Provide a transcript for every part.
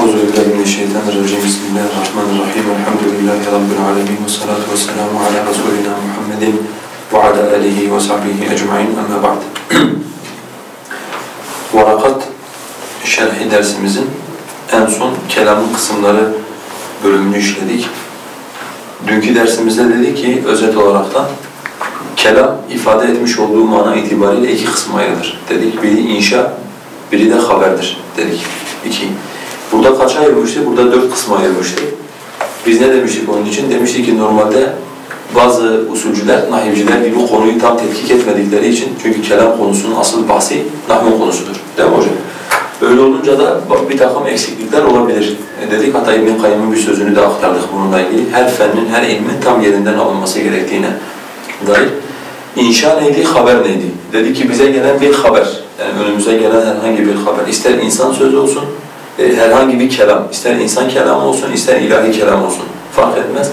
Euzu billahi mineşşeytanirracim. Bismillahirrahmanirrahim. Elhamdülillahi rabbil alamin. Ves salatu vesselamu ala rasulina Muhammedin ve ala alihi ve sahbihi ecmaîn. Amma ba'd. Varakat şerhi dersimizin en son kelamın kısımları bölümünü işledik. Dünkü dersimizde dedi ki özet olarak da kelam ifade etmiş olduğu mana itibariyle iki kısma ayrılır dedik. Biri inşa, biri de haberdir dedik. İki. Burada kaça ayırmıştık? Burada dört kısma ayırmıştık. Biz ne demiştik onun için? Demiştik ki normalde bazı usulcüler, nahivciler gibi konuyu tam tetkik etmedikleri için çünkü kelam konusunun asıl bahsi nahvun konusudur. Değil mi hocam? Öyle olunca da bir takım eksiklikler olabilir. E dedik hatta İbn Kayyım'ın bir sözünü de aktardık bununla ilgili. Her fennin, her ilmin tam yerinden alınması gerektiğine dair. İnşa neydi, haber neydi? Dedi ki bize gelen bir haber, yani önümüze gelen herhangi bir haber. İster insan sözü olsun, e, herhangi bir kelam, ister insan kelamı olsun, ister ilahi kelam olsun, fark etmez.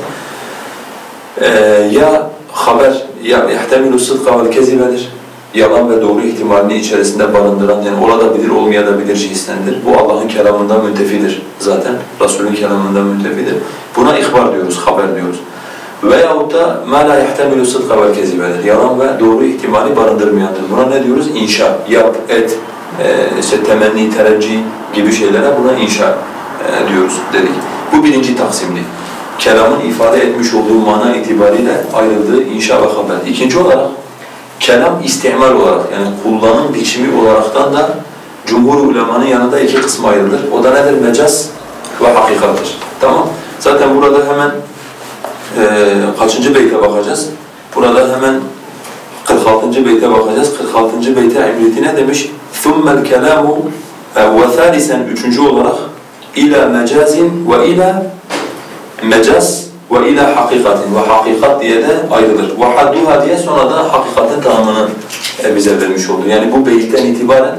E, ya haber, ya yahtemilu sıdka vel kezibedir, yalan ve doğru ihtimalini içerisinde barındıran, yani olabilir, olmayabilir cinstendir. Bu Allah'ın kelamından müntefidir zaten, Resul'ün kelamından müntefidir. Buna ihbar diyoruz, haber diyoruz. Veyahut da مَا لَا يَحْتَمِلُ صِدْقَ وَالْكَذِبَدِر Yalan ve doğru ihtimali barındırmayandır. Buna ne diyoruz? İnşa, yap, et, e, işte temenni, tereccih gibi şeylere buna inşa e, diyoruz dedik. Bu birinci taksimdi. Kelamın ifade etmiş olduğu mana itibariyle ayrıldığı inşa ve haber. İkinci olarak kelam istimal olarak yani kullanım biçimi olaraktan da cumhur ulemanın yanında iki kısma ayrılır. O da nedir? Mecaz ve hakikattır. Tamam. Zaten burada hemen e, kaçıncı beyte bakacağız? Burada hemen 46. beyte bakacağız. 46. beyte ibreti ne demiş? ثُمَّ الْكَلَامُ وَثَالِسًا Üçüncü olarak ila mecazin ve ila mecaz ve ila hakikatin ve hakikat diye de ayrılır. Ve hadduha diye sonra da hakikatin tanımını e, bize vermiş oldu. Yani bu beyitten itibaren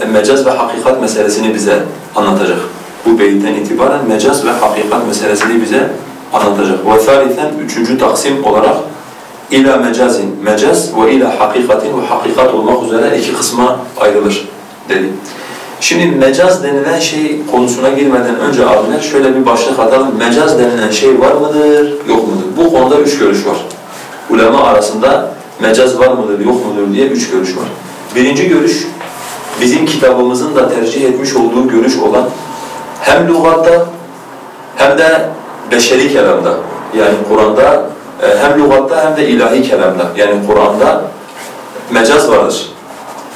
e, mecaz ve hakikat meselesini bize anlatacak. Bu beyitten itibaren mecaz ve hakikat meselesini bize anlatacak. Ve thalithen üçüncü taksim olarak ila mecazin, mecaz ve ila hakikatin ve hakikat olmak üzere iki kısma ayrılır dedi. Şimdi mecaz denilen şey konusuna girmeden önce abiler şöyle bir başlık atalım. Mecaz denilen şey var mıdır, yok mudur? Bu konuda üç görüş var. Ulema arasında mecaz var mıdır, yok mudur diye üç görüş var. Birinci görüş, bizim kitabımızın da tercih etmiş olduğu görüş olan hem lügatta hem de beşeri kelamda yani Kur'an'da hem lügatta hem de ilahi kelamda yani Kur'an'da mecaz vardır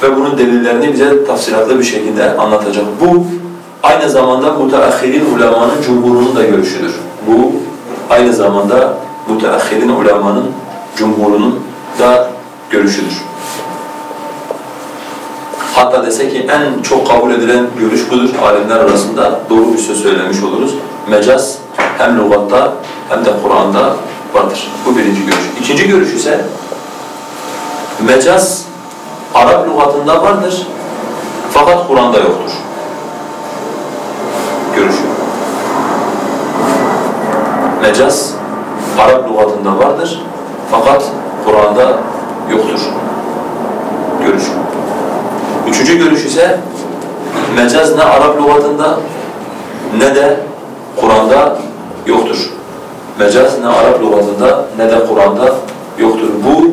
ve bunun delillerini bize tafsilatlı bir şekilde anlatacak. Bu aynı zamanda müteahhirin ulemanın cumhurunun da görüşüdür. Bu aynı zamanda müteahhirin ulemanın cumhurunun da görüşüdür. Hatta dese ki en çok kabul edilen görüş budur alimler arasında doğru bir söz söylemiş oluruz. Mecaz hem lügatta hem de Kur'an'da vardır. Bu birinci görüş. İkinci görüş ise mecaz Arap lügatında vardır fakat Kur'an'da yoktur. Görüşü. Mecaz Arap lügatında vardır fakat Kur'an'da yoktur. Görüşü. Üçüncü görüş ise mecaz ne Arap lügatında ne de Kur'an'da yoktur. Mecaz ne Arap lügatında ne de Kur'an'da yoktur. Bu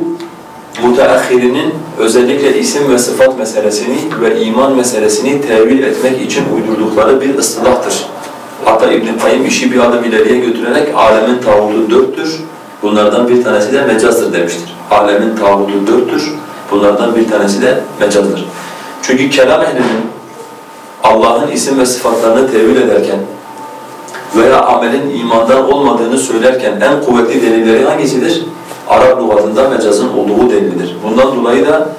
müteahhirinin özellikle isim ve sıfat meselesini ve iman meselesini tevil etmek için uydurdukları bir ıstılahtır. Hatta İbn-i Kayyım işi bir adım ileriye götürerek alemin tağutu dörttür. Bunlardan bir tanesi de mecazdır demiştir. Alemin tağutu dörttür. Bunlardan bir tanesi de mecazdır. Çünkü kelam ehlinin Allah'ın isim ve sıfatlarını tevil ederken veya amelin imandan olmadığını söylerken en kuvvetli delilleri hangisidir? Arap lügatında mecazın olduğu delildir. Bundan dolayı da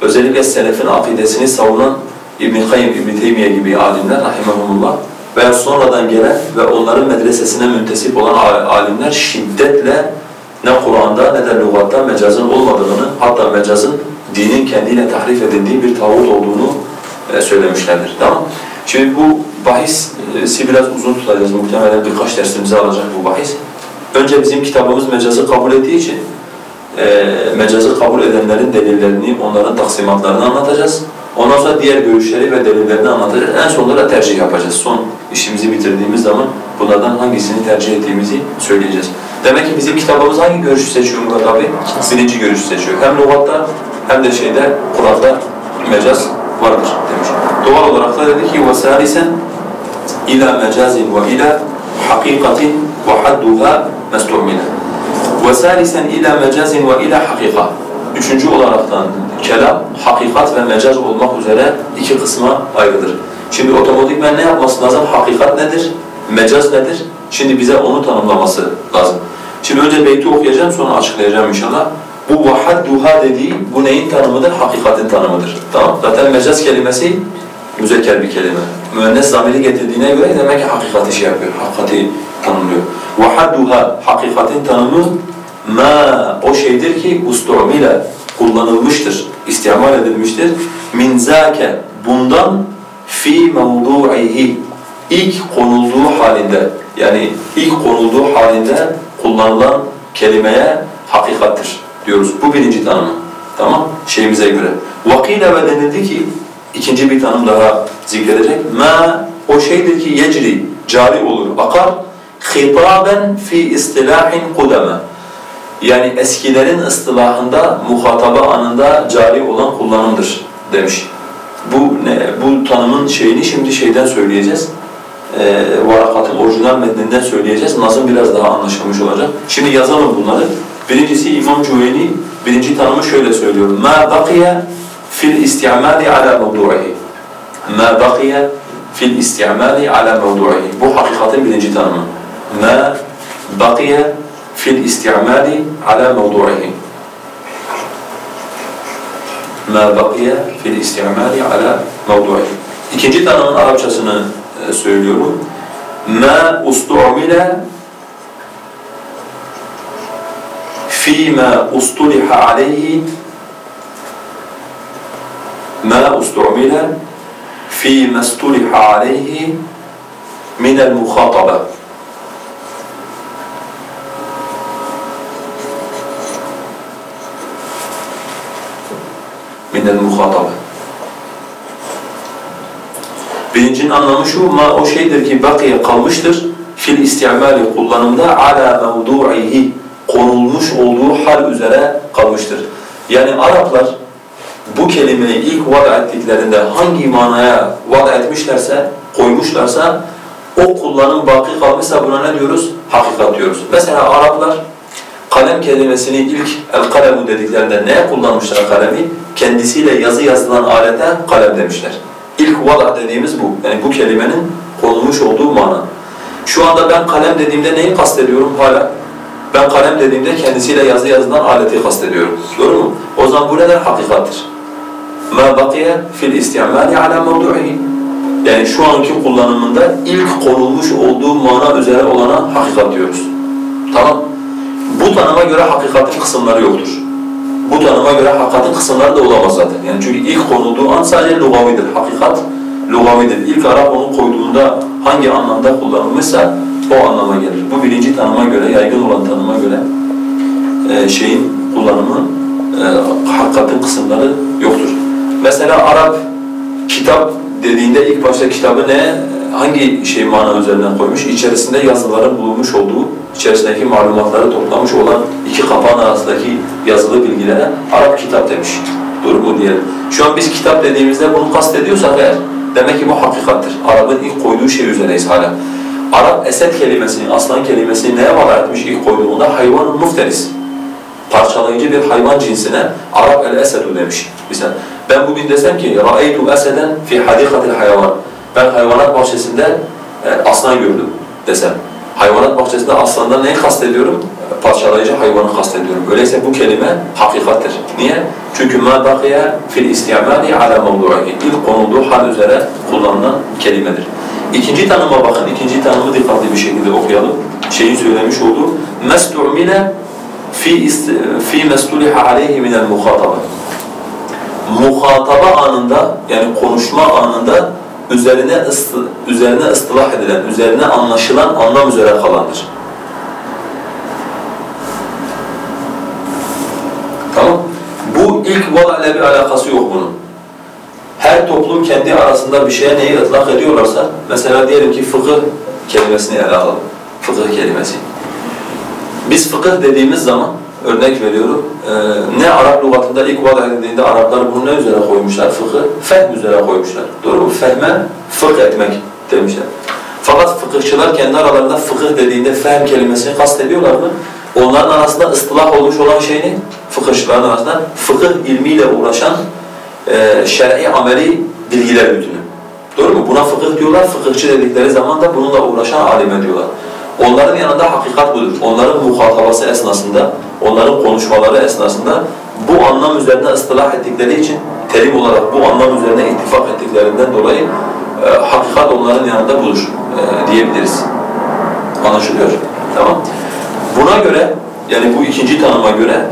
özellikle selefin akidesini savunan İbn Kayyim, İbn Teymiye gibi alimler rahimehumullah veya sonradan gelen ve onların medresesine müntesip olan alimler şiddetle ne Kur'an'da ne de lügatta mecazın olmadığını hatta mecazın dinin kendiyle tahrif edildiği bir tağut olduğunu e, söylemişlerdir. Tamam Şimdi bu bahisi biraz uzun tutacağız. Muhtemelen birkaç dersimizi alacak bu bahis. Önce bizim kitabımız mecazı kabul ettiği için e, mecazı kabul edenlerin delillerini, onların taksimatlarını anlatacağız. Ondan sonra diğer görüşleri ve delillerini anlatacağız. En sonunda da tercih yapacağız. Son işimizi bitirdiğimiz zaman bunlardan hangisini tercih ettiğimizi söyleyeceğiz. Demek ki bizim kitabımız hangi görüşü seçiyor Murat abi? Birinci görüşü seçiyor. Hem lügatta hem de şeyde Kur'an'da mecaz vardır demiş. Doğal olarak da dedi ki وَسَالِسًا ila mecazin ve ila hakikatin ve hadduha mestumine. Ve salisen ila. Üçüncü olaraktan kelam, hakikat ve mecaz olmak üzere iki kısma ayrılır. Şimdi otomatikmen ne yapması lazım? Hakikat nedir? Mecaz nedir? Şimdi bize onu tanımlaması lazım. Şimdi önce beyti okuyacağım sonra açıklayacağım inşallah. Bu vahad duha dediği bu neyin tanımıdır? Hakikatin tanımıdır. Tamam. Zaten mecaz kelimesi müzekker bir kelime. Müennes zamiri getirdiğine göre demek ki hakikati şey yapıyor, hakikati tanımlıyor. Vahadduha hakikatin tanımı ma o şeydir ki ustumile kullanılmıştır, istimal edilmiştir. Min zâke bundan fi mevdu'ihi ilk konulduğu halinde yani ilk konulduğu halinde kullanılan kelimeye hakikattir diyoruz. Bu birinci tanımı. Tamam? Şeyimize göre. Vakile ve denildi ki ikinci bir tanım daha zikredecek. Ma o şeydir ki yecri cari olur, akar hitaben fi istilahin kudeme. Yani eskilerin ıstılahında muhataba anında cari olan kullanımdır demiş. Bu ne, bu tanımın şeyini şimdi şeyden söyleyeceğiz. Ee, varakatın orijinal metninden söyleyeceğiz. Nazım biraz daha anlaşılmış olacak. Şimdi yazalım bunları. Birincisi İmam Cüveyni birinci tanımı şöyle söylüyor. Ma baqiya في الاستعمال على موضوعه. ما بقي في الاستعمال على موضوعه. بو حقيقة birinci tanımı ما بقي في الاستعمال على موضوعه. ما بقي في الاستعمال على موضوعه. İkinci tanımın Arapçasını söylüyorum. Ma استعمل فيما ustuliha عليه ما استعمل فيما اصطلح عليه من المخاطبة من المخاطبة Birincinin anlamı şu, ma o şeydir ki bakiye kalmıştır, fil istimali kullanımda ala mevdu'ihi konulmuş olduğu hal üzere kalmıştır. Yani Araplar bu kelimeyi ilk vada ettiklerinde hangi manaya vada etmişlerse, koymuşlarsa o kullanım baki kalmışsa buna ne diyoruz? Hakikat diyoruz. Mesela Araplar kalem kelimesini ilk el kalemu dediklerinde neye kullanmışlar kalemi? Kendisiyle yazı yazılan alete kalem demişler. İlk vada dediğimiz bu. Yani bu kelimenin konulmuş olduğu mana. Şu anda ben kalem dediğimde neyi kastediyorum hala? Ben kalem dediğimde kendisiyle yazı yazılan aleti kastediyorum. Doğru mu? O zaman bu nedir? Hakikattir. مَا بَقِيَ فِي الْاِسْتِعْمَالِ عَلَى مَوْضُعِهِ Yani şu anki kullanımında ilk konulmuş olduğu mana üzere olana hakikat diyoruz. Tamam. Bu tanıma göre hakikatin kısımları yoktur. Bu tanıma göre hakikatin kısımları da olamaz zaten. Yani çünkü ilk konulduğu an sadece lugavidir. Hakikat lugavidir. İlk Arap onu koyduğunda hangi anlamda kullanılmışsa o anlama gelir. Bu birinci tanıma göre, yaygın olan tanıma göre e, şeyin kullanımı, e, hakikatin kısımları yoktur. Mesela Arap kitap dediğinde ilk başta kitabı ne, hangi şey mana üzerinden koymuş? İçerisinde yazıların bulunmuş olduğu, içerisindeki malumatları toplamış olan iki kapağın arasındaki yazılı bilgilere Arap kitap demiş. Durumu diyelim. Şu an biz kitap dediğimizde bunu kastediyorsak eğer, demek ki bu hakikattir. Arap'ın ilk koyduğu şey üzerindeyiz hala. Arap esed kelimesini, aslan kelimesini neye vada etmiş ilk koyduğunda? Hayvanın mufteris. Parçalayıcı bir hayvan cinsine Arap el-esedu demiş. Mesela ben bugün desem ki رَأَيْتُ eseden fi hadikatil hayvan. Ben hayvanat bahçesinde e, aslan gördüm desem. Hayvanat bahçesinde aslandan neyi kastediyorum? Parçalayıcı hayvanı kastediyorum. Öyleyse bu kelime hakikattir. Niye? Çünkü مَا بَقِيَ فِي الْاِسْتِعْمَالِ عَلَى مَوْضُعِهِ İlk konulduğu hal üzere kullanılan kelimedir. İkinci tanıma bakın, ikinci tanımı dikkatli bir şekilde okuyalım. Şeyin söylemiş olduğu مَسْتُعْمِلَ fi fi mestuliha aleyhi min el muhataba. Muhataba anında yani konuşma anında üzerine ıstı, üzerine ıstılah edilen, üzerine anlaşılan anlam üzere kalandır. Tamam? Bu ilk vada ile bir alakası yok bunun. Her toplum kendi arasında bir şeye neyi ıtlak ediyorlarsa, mesela diyelim ki fıkıh kelimesini ele alalım. Fıkıh kelimesi. Biz fıkıh dediğimiz zaman örnek veriyorum. E, ne Arap lügatında ilk vadah edildiğinde Araplar bunu ne üzere koymuşlar? Fıkı, fehm üzere koymuşlar. Doğru mu? Fehme, fıkh etmek demişler. Fakat fıkıhçılar kendi aralarında fıkıh dediğinde fehm kelimesini kastediyorlar mı? Onların arasında ıstılah olmuş olan şey ne? Fıkıhçıların arasında fıkıh ilmiyle uğraşan e, şer'i ameli bilgiler bütünü. Doğru mu? Buna fıkıh diyorlar. Fıkıhçı dedikleri zaman da bununla uğraşan alime diyorlar. Onların yanında hakikat budur. Onların muhatabası esnasında, onların konuşmaları esnasında bu anlam üzerine ıstılah ettikleri için terim olarak bu anlam üzerine ittifak ettiklerinden dolayı e, hakikat onların yanında budur e, diyebiliriz. Anlaşılıyor. Tamam. Buna göre yani bu ikinci tanıma göre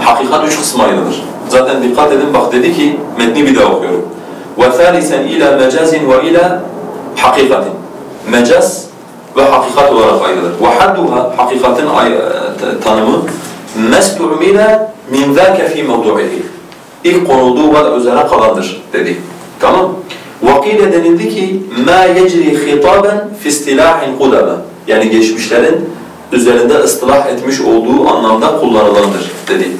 hakikat üç kısma ayrılır. Zaten dikkat edin bak dedi ki metni bir daha okuyorum. وَثَالِسًا اِلَى مَجَازٍ وَاِلَى حَقِيقَةٍ Mecaz ve hakikat olarak ayrılır. وَحَدُّهَا Hakikatin tanımı مَسْتُعْمِلَ مِنْ ذَاكَ ف۪ي مَوْضُعِهِ İlk konulduğu ve üzerine kalandır dedi. Tamam. وَقِيلَ denildi ki مَا يَجْرِي خِطَابًا فِي اسْتِلَاحٍ قُدَمًا Yani geçmişlerin üzerinde ıstılah etmiş olduğu anlamda kullanılandır dedi.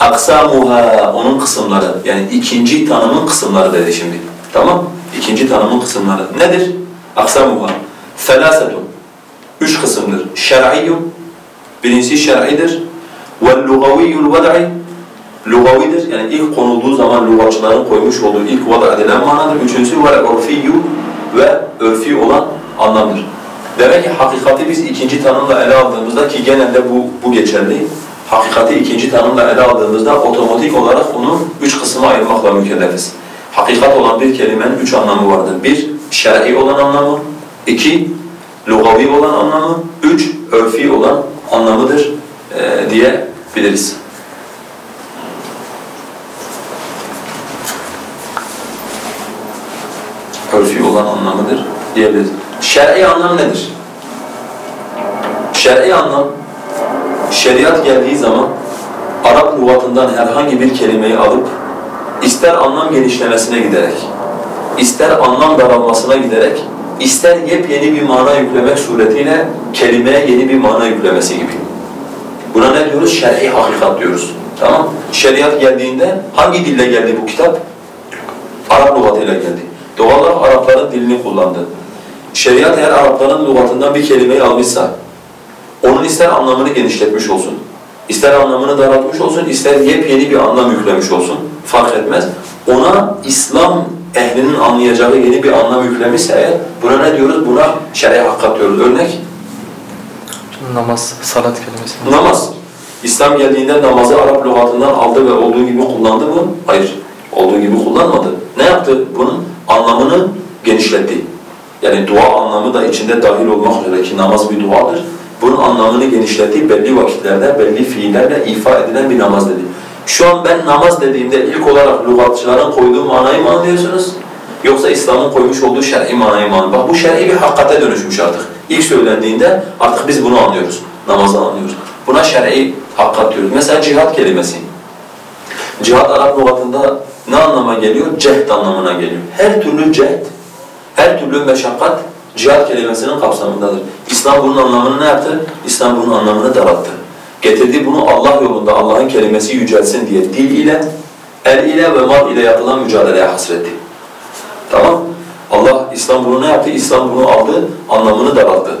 Aksamuha onun kısımları yani ikinci tanımın kısımları dedi şimdi. Tamam? İkinci tanımın kısımları nedir? Aksamuha. Felasetun. Üç kısımdır. Şer'iyyun. Birincisi şer'idir. Ve lugaviyyul ved'i. Lugavidir. Yani ilk konulduğu zaman lugatçıların koymuş olduğu ilk vada edilen manadır. Üçüncüsü ve urfiyyu ve örfi olan anlamdır. Demek ki hakikati biz ikinci tanımla ele aldığımızda ki genelde bu, bu geçerli. Hakikati ikinci tanımla ele aldığımızda otomatik olarak onu üç kısma ayırmakla mükellefiz. Hakikat olan bir kelimenin üç anlamı vardır. Bir, şer'i olan anlamı. iki lugavi olan anlamı. Üç, örfi olan anlamıdır e, diyebiliriz. Örfi olan anlamıdır diyebiliriz. Şer'i anlam nedir? Şer'i anlam, şeriat geldiği zaman Arap lügatından herhangi bir kelimeyi alıp ister anlam genişlemesine giderek, ister anlam daralmasına giderek, ister yepyeni bir mana yüklemek suretiyle kelimeye yeni bir mana yüklemesi gibi. Buna ne diyoruz? Şer'i hakikat diyoruz. Tamam? Şeriat geldiğinde hangi dille geldi bu kitap? Arap lügatıyla geldi. Doğal olarak Arapların dilini kullandı. Şeriat eğer Arapların lügatından bir kelimeyi almışsa, onun ister anlamını genişletmiş olsun, ister anlamını daraltmış olsun, ister yepyeni bir anlam yüklemiş olsun, fark etmez. Ona İslam ehlinin anlayacağı yeni bir anlam yüklemişse eğer, buna ne diyoruz? Buna şer'i hakikat diyoruz. Örnek? Namaz, salat kelimesi. Namaz. İslam geldiğinde namazı Arap lügatından aldı ve olduğu gibi kullandı mı? Hayır. Olduğu gibi kullanmadı. Ne yaptı? Bunun anlamını genişletti. Yani dua anlamı da içinde dahil olmak üzere ki namaz bir duadır. Bunun anlamını genişlettiği belli vakitlerde, belli fiillerle ifa edilen bir namaz dedi. Şu an ben namaz dediğimde ilk olarak lügatçıların koyduğu manayı mı anlıyorsunuz? Yoksa İslam'ın koymuş olduğu şer'i manayı mı anlıyorsunuz? Bak bu şer'i bir hakikate dönüşmüş artık. İlk söylendiğinde artık biz bunu anlıyoruz. Namazı anlıyoruz. Buna şer'i hakikat diyoruz. Mesela cihat kelimesi. Cihat Arap lügatında ne anlama geliyor? Cehd anlamına geliyor. Her türlü cehd, her türlü meşakkat cihat kelimesinin kapsamındadır. İslam bunun anlamını ne yaptı? İslam bunun anlamını daralttı. Getirdiği bunu Allah yolunda Allah'ın kelimesi yücelsin diye dil ile, el ile ve mal ile yapılan mücadeleye hasretti. Tamam? Allah İslam bunu ne yaptı? İslam bunu aldı, anlamını daralttı.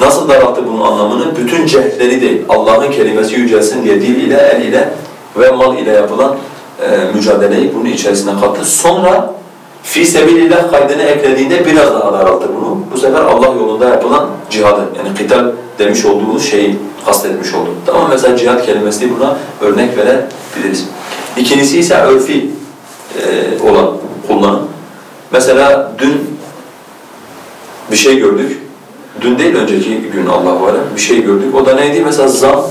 Nasıl daralttı bunun anlamını? Bütün cehdleri değil, Allah'ın kelimesi yücelsin diye dil ile, el ile ve mal ile yapılan e, mücadeleyi bunun içerisine kattı. Sonra fi sebilillah kaydını eklediğinde biraz daha daralttı bunu. Bu sefer Allah yolunda yapılan cihadı yani kıtal demiş olduğumuz şeyi kastetmiş oldu. Tamam mesela cihad kelimesi buna örnek verebiliriz. İkincisi ise örfi e, olan kullanım. Mesela dün bir şey gördük. Dün değil önceki gün Allah var bir şey gördük. O da neydi? Mesela zam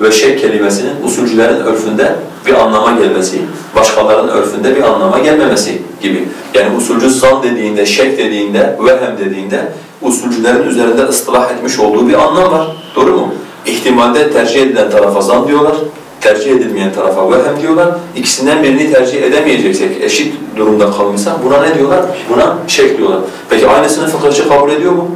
ve şey kelimesinin usulcülerin örfünde bir anlama gelmesi, başkalarının örfünde bir anlama gelmemesi gibi. Yani usulcü zan dediğinde, şek dediğinde, vehem dediğinde usulcülerin üzerinde ıstılah etmiş olduğu bir anlam var. Doğru mu? İhtimalde tercih edilen tarafa zan diyorlar. tercih edilmeyen tarafa ve hem diyorlar ikisinden birini tercih edemeyeceksek, eşit durumda kalmışsak buna ne diyorlar? Buna şek diyorlar. Peki aynısını fıkıhçı kabul ediyor mu?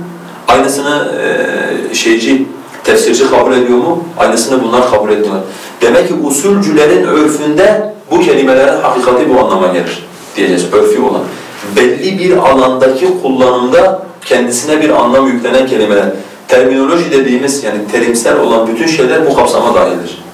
Aynısını e, şeyci, tefsirci kabul ediyor mu? Aynısını bunlar kabul etmiyorlar. Demek ki usulcülerin örfünde bu kelimelerin hakikati bu anlama gelir diyeceğiz, örfü olan. Belli bir alandaki kullanımda kendisine bir anlam yüklenen kelimeler. Terminoloji dediğimiz yani terimsel olan bütün şeyler bu kapsama dahildir.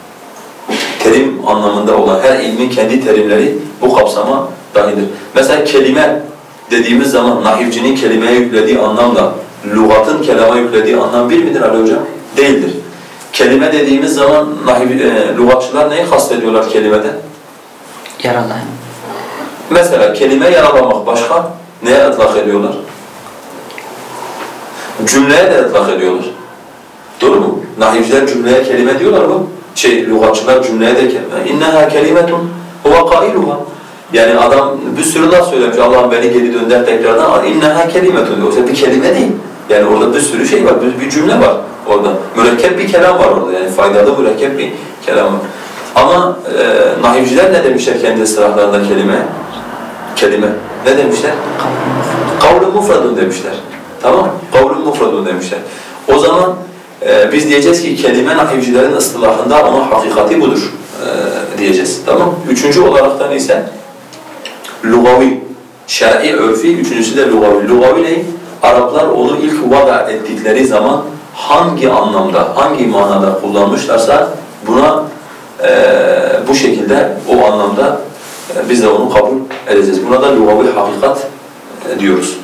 Terim anlamında olan her ilmin kendi terimleri bu kapsama dahildir. Mesela kelime dediğimiz zaman nahivcinin kelimeye yüklediği anlamla lügatın kelama yüklediği anlam bir midir Ali Hocam? Değildir. Kelime dediğimiz zaman nahiv, e, lügatçılar neyi kastediyorlar kelimede? Yaralayan. Mesela kelime yaralamak başka neye ıtlak ediyorlar? Cümleye de ıtlak ediyorlar. Doğru mu? Nahivciler cümleye kelime diyorlar mı? Şey, lügatçılar cümleye de kelime. İnneha kelimetun huve kailuha. Yani adam bir sürü laf söylemiş. Allah'ım beni geri dönder tekrardan. İnneha kelimetun. Yoksa bir kelime değil. Yani orada bir sürü şey var, bir, bir cümle var orada. Mürekkep bir kelam var orada. Yani faydalı mürekkep bir kelam var. Ama e, nahivciler ne demişler kendi ıslahlarında kelime? Kelime. Ne demişler? Kavlu mufradun demişler. Tamam Kavlu mufradun demişler. O zaman e, biz diyeceğiz ki kelime nahivcilerin ıstılahında onun hakikati budur e, diyeceğiz. Tamam Üçüncü olaraktan ise lugavi, şer'i örfi, üçüncüsü de lugavi. Lugavi ne? Araplar onu ilk vada ettikleri zaman hangi anlamda, hangi manada kullanmışlarsa buna e, bu şekilde o anlamda e, biz de onu kabul edeceğiz. Buna da lugavi hakikat e, diyoruz.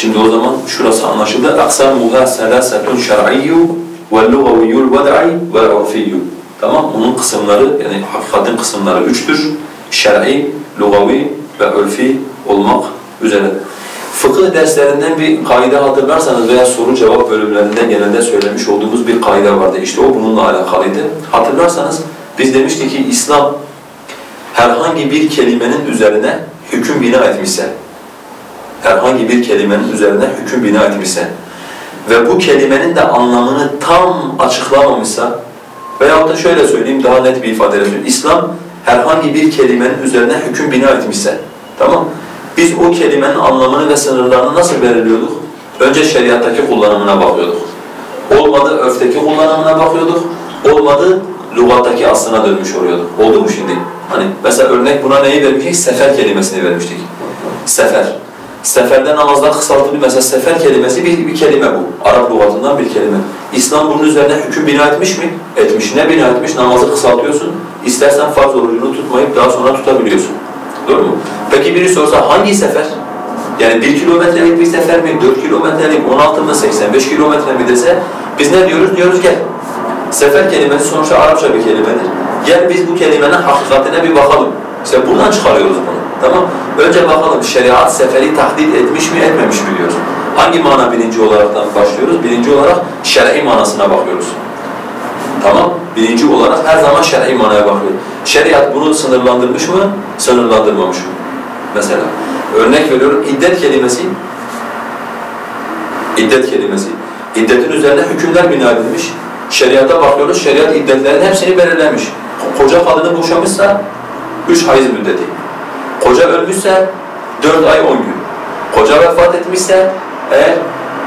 Şimdi o zaman şurası anlaşıldı. Şer'iyyu ve lugaviyyul ved'i ve urfiyyu. Tamam Onun kısımları yani hakikatin kısımları üçtür. Şer'i, lugavi ve örfi olmak üzere. Fıkıh derslerinden bir kaide hatırlarsanız veya soru cevap bölümlerinde genelde söylemiş olduğumuz bir kaide vardı. İşte o bununla alakalıydı. Hatırlarsanız biz demiştik ki İslam herhangi bir kelimenin üzerine hüküm bina etmişse, herhangi bir kelimenin üzerine hüküm bina etmişse ve bu kelimenin de anlamını tam açıklamamışsa veyahut da şöyle söyleyeyim daha net bir ifadeyle söyleyeyim. İslam herhangi bir kelimenin üzerine hüküm bina etmişse, tamam Biz o kelimenin anlamını ve sınırlarını nasıl belirliyorduk? Önce şeriattaki kullanımına bakıyorduk. Olmadı örfteki kullanımına bakıyorduk. Olmadı lügattaki aslına dönmüş oluyorduk. Oldu mu şimdi? Hani mesela örnek buna neyi vermiştik? Sefer kelimesini vermiştik. Sefer. Seferde namazlar kısaltılıyor. Mesela sefer kelimesi bir, bir kelime bu. Arap lügatından bir kelime. İslam bunun üzerine hüküm bina etmiş mi? Etmiş. Ne bina etmiş? Namazı kısaltıyorsun. İstersen farz orucunu tutmayıp daha sonra tutabiliyorsun. Doğru mu? Peki biri sorsa hangi sefer? Yani bir kilometrelik bir sefer mi, dört kilometrelik, on altı mı, seksen beş kilometre mi dese biz ne diyoruz? Diyoruz gel. Sefer kelimesi sonuçta Arapça bir kelimedir. Gel biz bu kelimenin hakikatine bir bakalım. İşte buradan çıkarıyoruz bunu. Tamam Önce bakalım şeriat seferi tahdit etmiş mi etmemiş mi diyoruz. Hangi mana birinci olaraktan başlıyoruz? Birinci olarak şer'i manasına bakıyoruz. Tamam Birinci olarak her zaman şer'i manaya bakıyoruz. Şeriat bunu sınırlandırmış mı? Sınırlandırmamış mı? Mesela örnek veriyorum iddet kelimesi iddet kelimesi. İddetin üzerine hükümler bina edilmiş. Şeriata bakıyoruz, şeriat iddetlerin hepsini belirlemiş. Koca kadını boşamışsa üç hayız müddeti. Koca ölmüşse dört ay on gün. Koca vefat etmişse eğer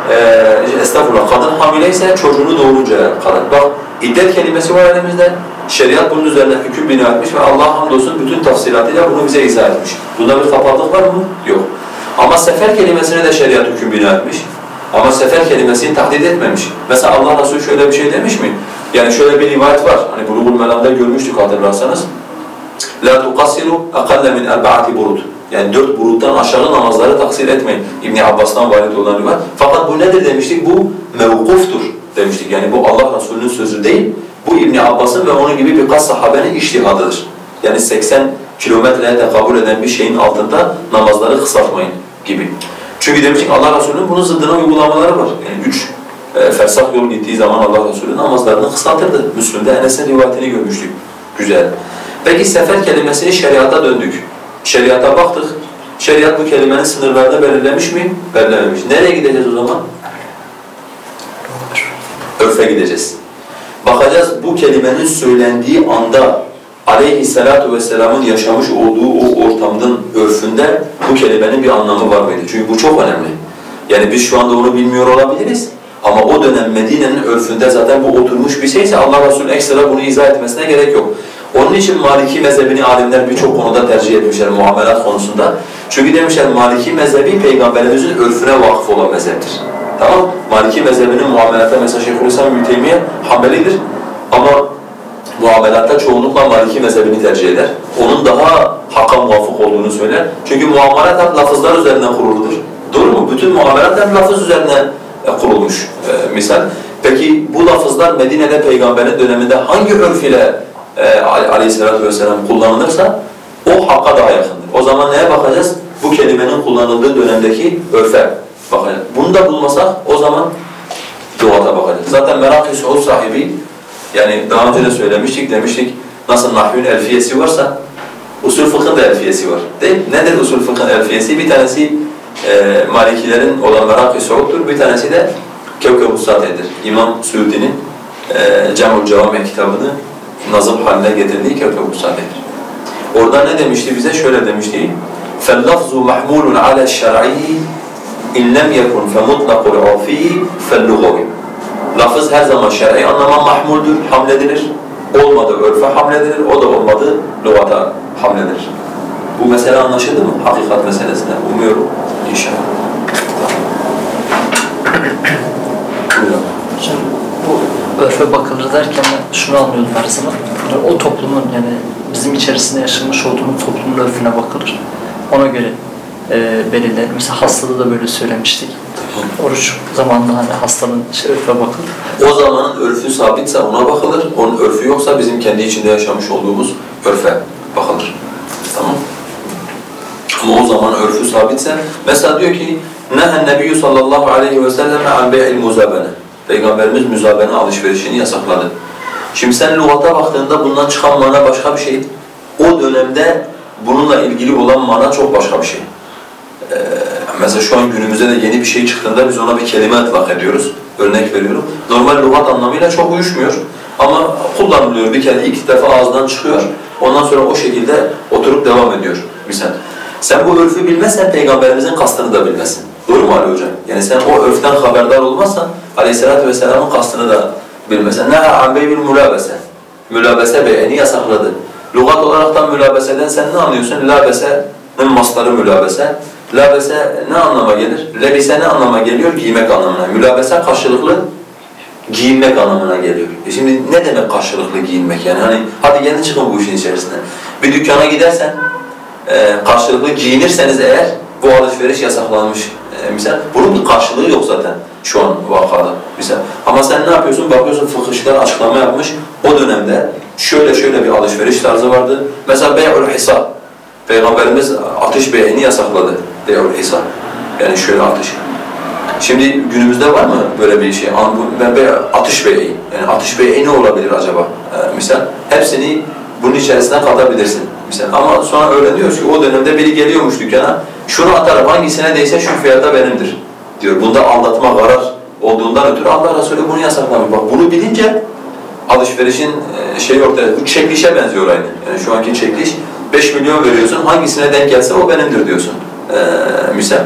e, estağfurullah kadın hamileyse çocuğunu doğuruncaya kadar. Bak iddet kelimesi var elimizde. Şeriat bunun üzerine hüküm bina etmiş ve Allah hamdolsun bütün tafsilatıyla bunu bize izah etmiş. Bunda bir kapatlık var mı? Yok. Ama sefer kelimesine de şeriat hüküm bina etmiş. Ama sefer kelimesini tahdit etmemiş. Mesela Allah Resulü şöyle bir şey demiş mi? Yani şöyle bir rivayet var. Hani Bulugul Melam'da görmüştük hatırlarsanız. La tuqassiru aqalla min arba'ati burud. Yani dört buruttan aşağı namazları taksir etmeyin. İbn Abbas'tan varit olan rivayet. Fakat bu nedir demiştik? Bu mevkuftur demiştik. Yani bu Allah Resulü'nün sözü değil. Bu İbn Abbas'ın ve onun gibi birkaç sahabenin iştihadıdır. Yani 80 kilometreye tekabül eden bir şeyin altında namazları kısaltmayın gibi. Çünkü demiştik Allah Resulü'nün bunun zıddına uygulamaları var. Yani üç e, fersah yol gittiği zaman Allah Resulü namazlarını kısaltırdı. Müslüm'de Enes'in rivayetini görmüştük. Güzel. Peki sefer kelimesini şeriata döndük. Şeriata baktık. Şeriat bu kelimenin sınırlarını belirlemiş mi? Belirlememiş. Nereye gideceğiz o zaman? Örfe gideceğiz. Bakacağız bu kelimenin söylendiği anda aleyhissalatu vesselamın yaşamış olduğu o ortamın örfünde bu kelimenin bir anlamı var mıydı? Çünkü bu çok önemli. Yani biz şu anda onu bilmiyor olabiliriz. Ama o dönem Medine'nin örfünde zaten bu oturmuş bir şeyse Allah Resulü ekstra bunu izah etmesine gerek yok. Onun için Maliki mezhebini alimler birçok konuda tercih etmişler muamelat konusunda. Çünkü demişler Maliki mezhebi peygamberimizin örfüne vakıf olan mezheptir. Tamam Maliki mezhebinin muamelatta mesela Şeyhülislam İbn Teymiye Hanbelidir. Ama muamelatta çoğunlukla Maliki mezhebini tercih eder. Onun daha hakka muvafık olduğunu söyler. Çünkü muamelat hep lafızlar üzerinden kuruludur. Doğru mu? Bütün muamelat hep lafız üzerine e, kurulmuş e, misal. Peki bu lafızlar Medine'de peygamberin döneminde hangi örf ile e, aleyhissalatu vesselam kullanılırsa o hakka daha yakındır. O zaman neye bakacağız? Bu kelimenin kullanıldığı dönemdeki örfe bakacağız. Bunu da bulmasak o zaman lügata bakacağız. Zaten Merak-ı sahibi yani daha önce de söylemiştik demiştik nasıl nahvün elfiyesi varsa usul fıkhın da elfiyesi var. Değil mi? Nedir usul fıkhın elfiyesi? Bir tanesi e, Malikilerin olan Merak-ı. Bir tanesi de Kevkeb-u Sate'dir. İmam Suyuti'nin e, Cem'ul Cevame kitabını nazım haline getirdiği Kevkeb-u Sate'dir. Orada ne demişti bize? Şöyle demişti. فَاللَّفْظُ مَحْمُولٌ عَلَى الشَّرْعِيِّ اِنْ لَمْ يَكُنْ فَمُطْلَقُ الْعَفِيِّ فَاللُّغَوِيُّ Lafız her zaman şer'i anlama mahmuldur, hamledilir. Olmadı örfe hamledilir, o da olmadı lügata hamledilir. Bu mesele anlaşıldı mı? Hakikat meselesine. Umuyorum inşallah. Örfe bakılır derken ben şunu anlıyordum her zaman. Yani o toplumun yani bizim içerisinde yaşamış olduğumuz toplumun örfüne bakılır. Ona göre e, belirlenir. Mesela hastalığı da böyle söylemiştik. Oruç zamanında hani hastanın şey, örfe bakılır. O zamanın örfü sabitse ona bakılır, onun örfü yoksa bizim kendi içinde yaşamış olduğumuz örfe bakılır. Tamam Ama o zaman örfü sabitse, mesela diyor ki Nehen Nebiyyü sallallahu aleyhi ve sellem an bey'il muzabene. Peygamberimiz müzabene alışverişini yasakladı. Şimdi sen lügata baktığında bundan çıkan mana başka bir şey. O dönemde bununla ilgili olan mana çok başka bir şey. Ee, mesela şu an günümüzde de yeni bir şey çıktığında biz ona bir kelime ıtlak ediyoruz. Örnek veriyorum. Normal lügat anlamıyla çok uyuşmuyor. Ama kullanılıyor bir kere ilk defa ağızdan çıkıyor. Ondan sonra o şekilde oturup devam ediyor misal. Sen bu örfü bilmezsen peygamberimizin kastını da bilmezsin. Doğru mu Ali Hocam? Yani sen o örften haberdar olmazsan aleyhissalatu vesselamın kastını da bilmezsen. Ne ambebil mülabese. Mülabese beğeni yasakladı. Lugat olaraktan mülabeseden sen ne anlıyorsun? Labese'nin masları mülabese. Labese ne anlama gelir? Lebise ne anlama geliyor? Giymek anlamına. Mülabese karşılıklı giyinmek anlamına geliyor. E şimdi ne demek karşılıklı giyinmek yani? Hani hadi gelin çıkın bu işin içerisine. Bir dükkana gidersen e, karşılıklı giyinirseniz eğer bu alışveriş yasaklanmış. E, misal bunun bir karşılığı yok zaten şu an vakada. Misal. Ama sen ne yapıyorsun? Bakıyorsun fıkıhçılar açıklama yapmış. O dönemde şöyle şöyle bir alışveriş tarzı vardı. Mesela bey'ul hisa. Peygamberimiz atış bey'ini yasakladı. Bey'ul hisa. Yani şöyle atış. Şimdi günümüzde var mı böyle bir şey? Ben be atış beyi. Yani atış beyi ne olabilir acaba? Ee, misal hepsini bunun içerisine katabilirsin. Misal ama sonra öğreniyoruz ki o dönemde biri geliyormuş dükkana. Şunu atarım hangisine değse şu fiyata benimdir diyor. Bunda aldatma karar olduğundan ötürü Allah Resulü bunu yasaklamış. Bak bunu bilince alışverişin şey ortaya, bu çekilişe benziyor aynı. Yani şu anki çekiliş 5 milyon veriyorsun, hangisine denk gelse o benimdir diyorsun. Ee, misal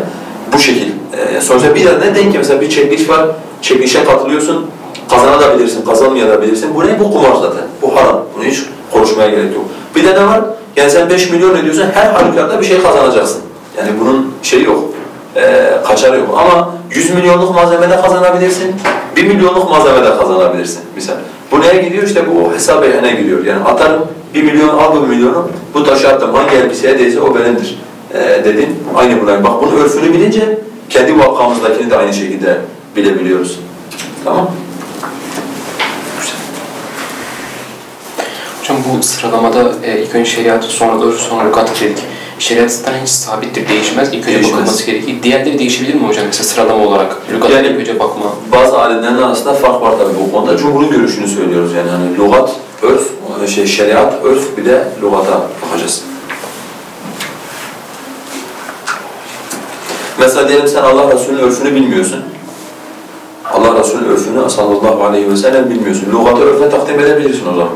bu şekil. Ee, sonuçta bir yerine denk mesela bir çekiliş var, çekilişe katılıyorsun, kazanabilirsin, kazanmayabilirsin. Bu ne? Bu kumar zaten. Bu haram. Bunu hiç konuşmaya gerek yok. Bir de ne var? Yani sen 5 milyon ödüyorsun, her halükarda bir şey kazanacaksın. Yani bunun şeyi yok, ee, kaçarı yok. Ama 100 milyonluk malzemede kazanabilirsin, 1 milyonluk malzemede kazanabilirsin misal. Bu neye gidiyor? İşte bu hesap beyanına gidiyor. Yani atarım, 1 milyon al bu milyonu, bu taşı attım, hangi elbiseye değse o benimdir ee, dedin. Aynı buna. Bak bunun örfünü bilince kendi vakamızdakini de aynı şekilde bilebiliyoruz. Tamam Hocam bu sıralamada e, ilk önce şeriat, sonra da sonra lügat dedik. Şeriattan hiç sabittir, değişmez. İlk önce Değişmez. bakılması gerekir. Diğerleri değişebilir mi hocam? Mesela sıralama olarak. Lügat Yani- ilk önce bakma. Bazı alimlerin arasında fark var tabii bu konuda. Cumhurun görüşünü söylüyoruz yani. Hani lügat, örf, şey şeriat, örf bir de lügata bakacağız. Mesela diyelim sen Allah Resulü'nün örfünü bilmiyorsun. Allah Allah Resulü'nün örfünü sallallahu aleyhi ve sellem bilmiyorsun. Lugatı örfe takdim edebilirsin o zaman.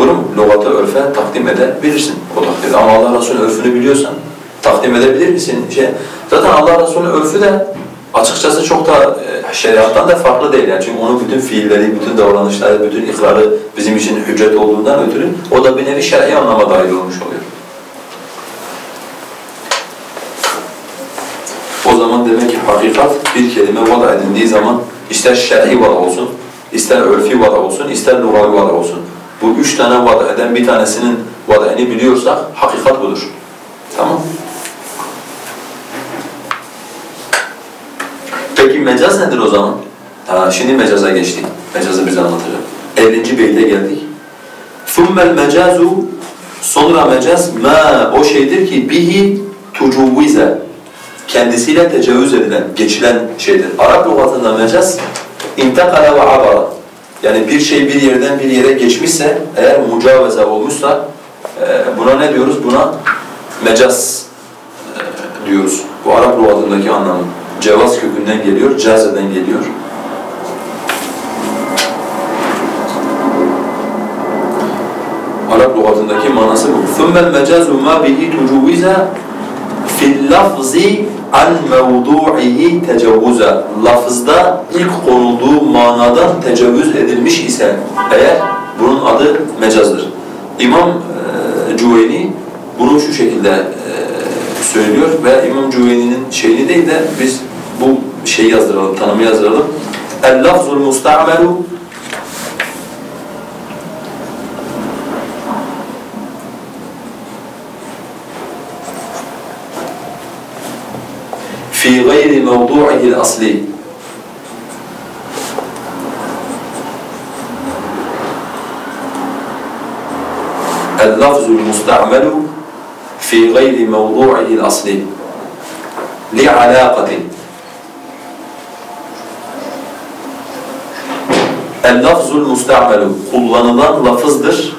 Doğru mu? Lugatı örfe takdim edebilirsin o takdirde. Ama Allah Resulü'nün örfünü biliyorsan takdim edebilir misin? Şey, zaten Allah Resulü'nün örfü de açıkçası çok da e, şeriattan da farklı değil. Yani çünkü onun bütün fiilleri, bütün davranışları, bütün ikrarı bizim için hüccet olduğundan ötürü o da bir nevi şer'i anlama dahil olmuş oluyor. O zaman demek ki hakikat bir kelime vada edildiği zaman ister şer'i vada olsun, ister örfi vada olsun, ister lugavi vada olsun Bu üç tane vada eden bir tanesinin vada'ını biliyorsak hakikat budur. Tamam Peki mecaz nedir o zaman? Ha, şimdi mecaza geçtik. Mecazı bize anlatacak. 50. beyte geldik. ثُمَّ الْمَجَازُ Sonra mecaz ma o şeydir ki bihi tucuvvize kendisiyle tecavüz edilen, geçilen şeydir. Arap lügatında mecaz intakale ve abara. Yani bir şey bir yerden bir yere geçmişse, eğer mucaveze olmuşsa e, buna ne diyoruz? Buna mecaz e, diyoruz. Bu Arap lügatındaki anlamı. Cevaz kökünden geliyor, cazeden geliyor. Arap lügatındaki manası bu. ثُمَّ الْمَجَازُ مَا بِهِ تُجُوِّزَ fil lafzi an mevdu'ihi tecavvuza lafızda ilk konulduğu manadan tecavüz edilmiş ise eğer bunun adı mecazdır. İmam e, Cüveyni bunu şu şekilde e, söylüyor ve İmam Cüveyni'nin şeyini değil de biz bu şeyi yazdıralım, tanımı yazdıralım. El lafzul musta'melu في غير موضوعه الأصلي. اللفظ المستعمل في غير موضوعه الأصلي. لعلاقة. اللفظ المستعمل. kullanılan lafızdır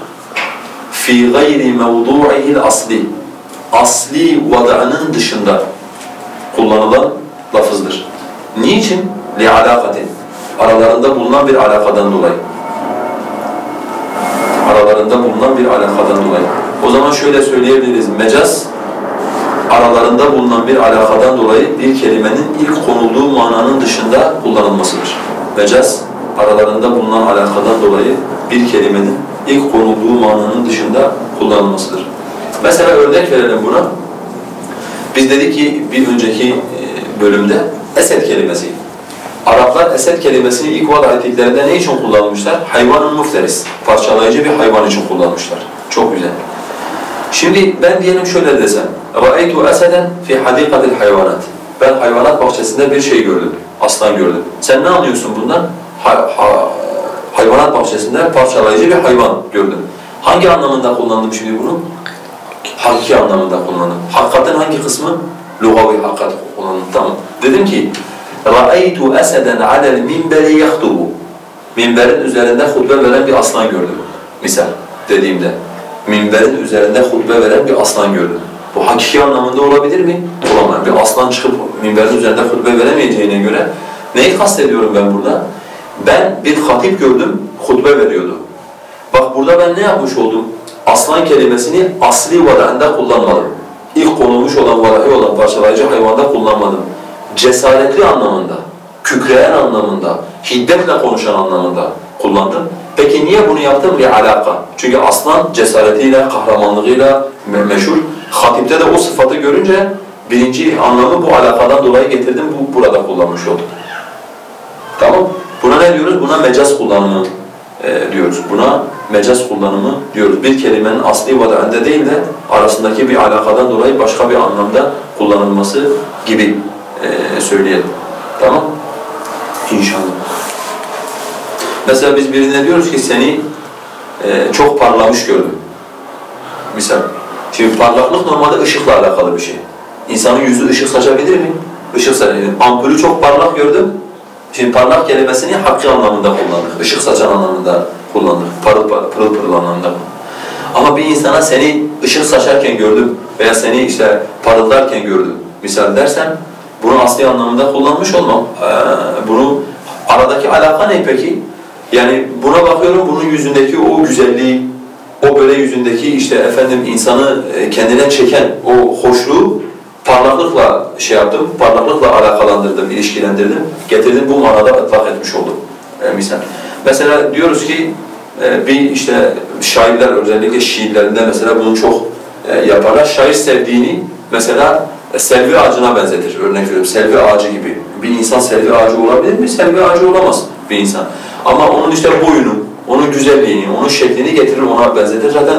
fi gayri mevdu'ihi asli asli vada'nın dışında kullanılan lafızdır. Niçin? لِعَلَاقَةٍ Aralarında bulunan bir alakadan dolayı. Aralarında bulunan bir alakadan dolayı. O zaman şöyle söyleyebiliriz. Mecaz, aralarında bulunan bir alakadan dolayı bir kelimenin ilk konulduğu mananın dışında kullanılmasıdır. Mecaz, aralarında bulunan alakadan dolayı bir kelimenin ilk konulduğu mananın dışında kullanılmasıdır. Mesela örnek verelim buna. Biz dedik ki bir önceki e, bölümde esed kelimesi. Araplar esed kelimesini ilk vada ettiklerinde ne için kullanmışlar? Hayvanın mufteris, parçalayıcı bir hayvan için kullanmışlar. Çok güzel. Şimdi ben diyelim şöyle desem, رَأَيْتُ أَسَدًا فِي حَدِيقَةِ الْحَيْوَانَاتِ Ben hayvanat bahçesinde bir şey gördüm, aslan gördüm. Sen ne anlıyorsun bundan? Ha, ha, hayvanat bahçesinde parçalayıcı bir hayvan gördüm. Hangi anlamında kullandım şimdi bunu? Hakiki anlamında kullandım. Hakikatin hangi kısmı? Lugavi hakikat kullandım. Tamam. Dedim ki رَأَيْتُ أَسَدًا عَلَى الْمِنْبَرِ يَخْطُبُ Minberin üzerinde hutbe veren bir aslan gördüm. Misal dediğimde. Minberin üzerinde hutbe veren bir aslan gördüm. Bu hakiki anlamında olabilir mi? Olamaz. Bir aslan çıkıp minberin üzerinde hutbe veremeyeceğine göre neyi kastediyorum ben burada? Ben bir hatip gördüm, hutbe veriyordu. Bak burada ben ne yapmış oldum? Aslan kelimesini asli vada'ında kullanmadım. İlk konulmuş olan vadahi olan parçalayıcı hayvanda kullanmadım. Cesaretli anlamında, kükreyen anlamında, hiddetle konuşan anlamında kullandım. Peki niye bunu yaptım? Bir alaka. Çünkü aslan cesaretiyle, kahramanlığıyla me meşhur. Hatipte de o sıfatı görünce birinci anlamı bu alakadan dolayı getirdim, bu burada kullanmış oldum. Tamam? Buna ne diyoruz? Buna mecaz kullanımı e, diyoruz. Buna mecaz kullanımı diyoruz. Bir kelimenin asli vada'ında değil de arasındaki bir alakadan dolayı başka bir anlamda kullanılması gibi e, söyleyelim. Tamam? İnşallah. Mesela biz birine diyoruz ki seni e, çok parlamış gördüm. Misal. Şimdi parlaklık normalde ışıkla alakalı bir şey. İnsanın yüzü ışık saçabilir mi? Işık saçabilir. Ampulü çok parlak gördüm. Şimdi parlak kelimesini hakkı anlamında kullandık. Işık saçan anlamında kullandık. Parıl parıl, pırıl pırıl anlamında. Ama bir insana seni ışık saçarken gördüm veya seni işte parıldarken gördüm misal dersem bunu asli anlamında kullanmış olmam. Ee, bunu Aradaki alaka ne peki? Yani buna bakıyorum bunun yüzündeki o güzelliği, o böyle yüzündeki işte efendim insanı e, kendine çeken o hoşluğu parlaklıkla şey yaptım, parlaklıkla alakalandırdım, ilişkilendirdim, getirdim bu manada ıtlak etmiş oldum e, misal. Mesela diyoruz ki e, bir işte şairler özellikle şiirlerinde mesela bunu çok e, yaparlar. Şair sevdiğini mesela e, selvi ağacına benzetir. Örnek veriyorum selvi ağacı gibi. Bir insan selvi ağacı olabilir mi? Selvi ağacı olamaz bir insan. Ama onun işte boyunu, onun güzelliğini, onun şeklini getirir ona benzetir. Zaten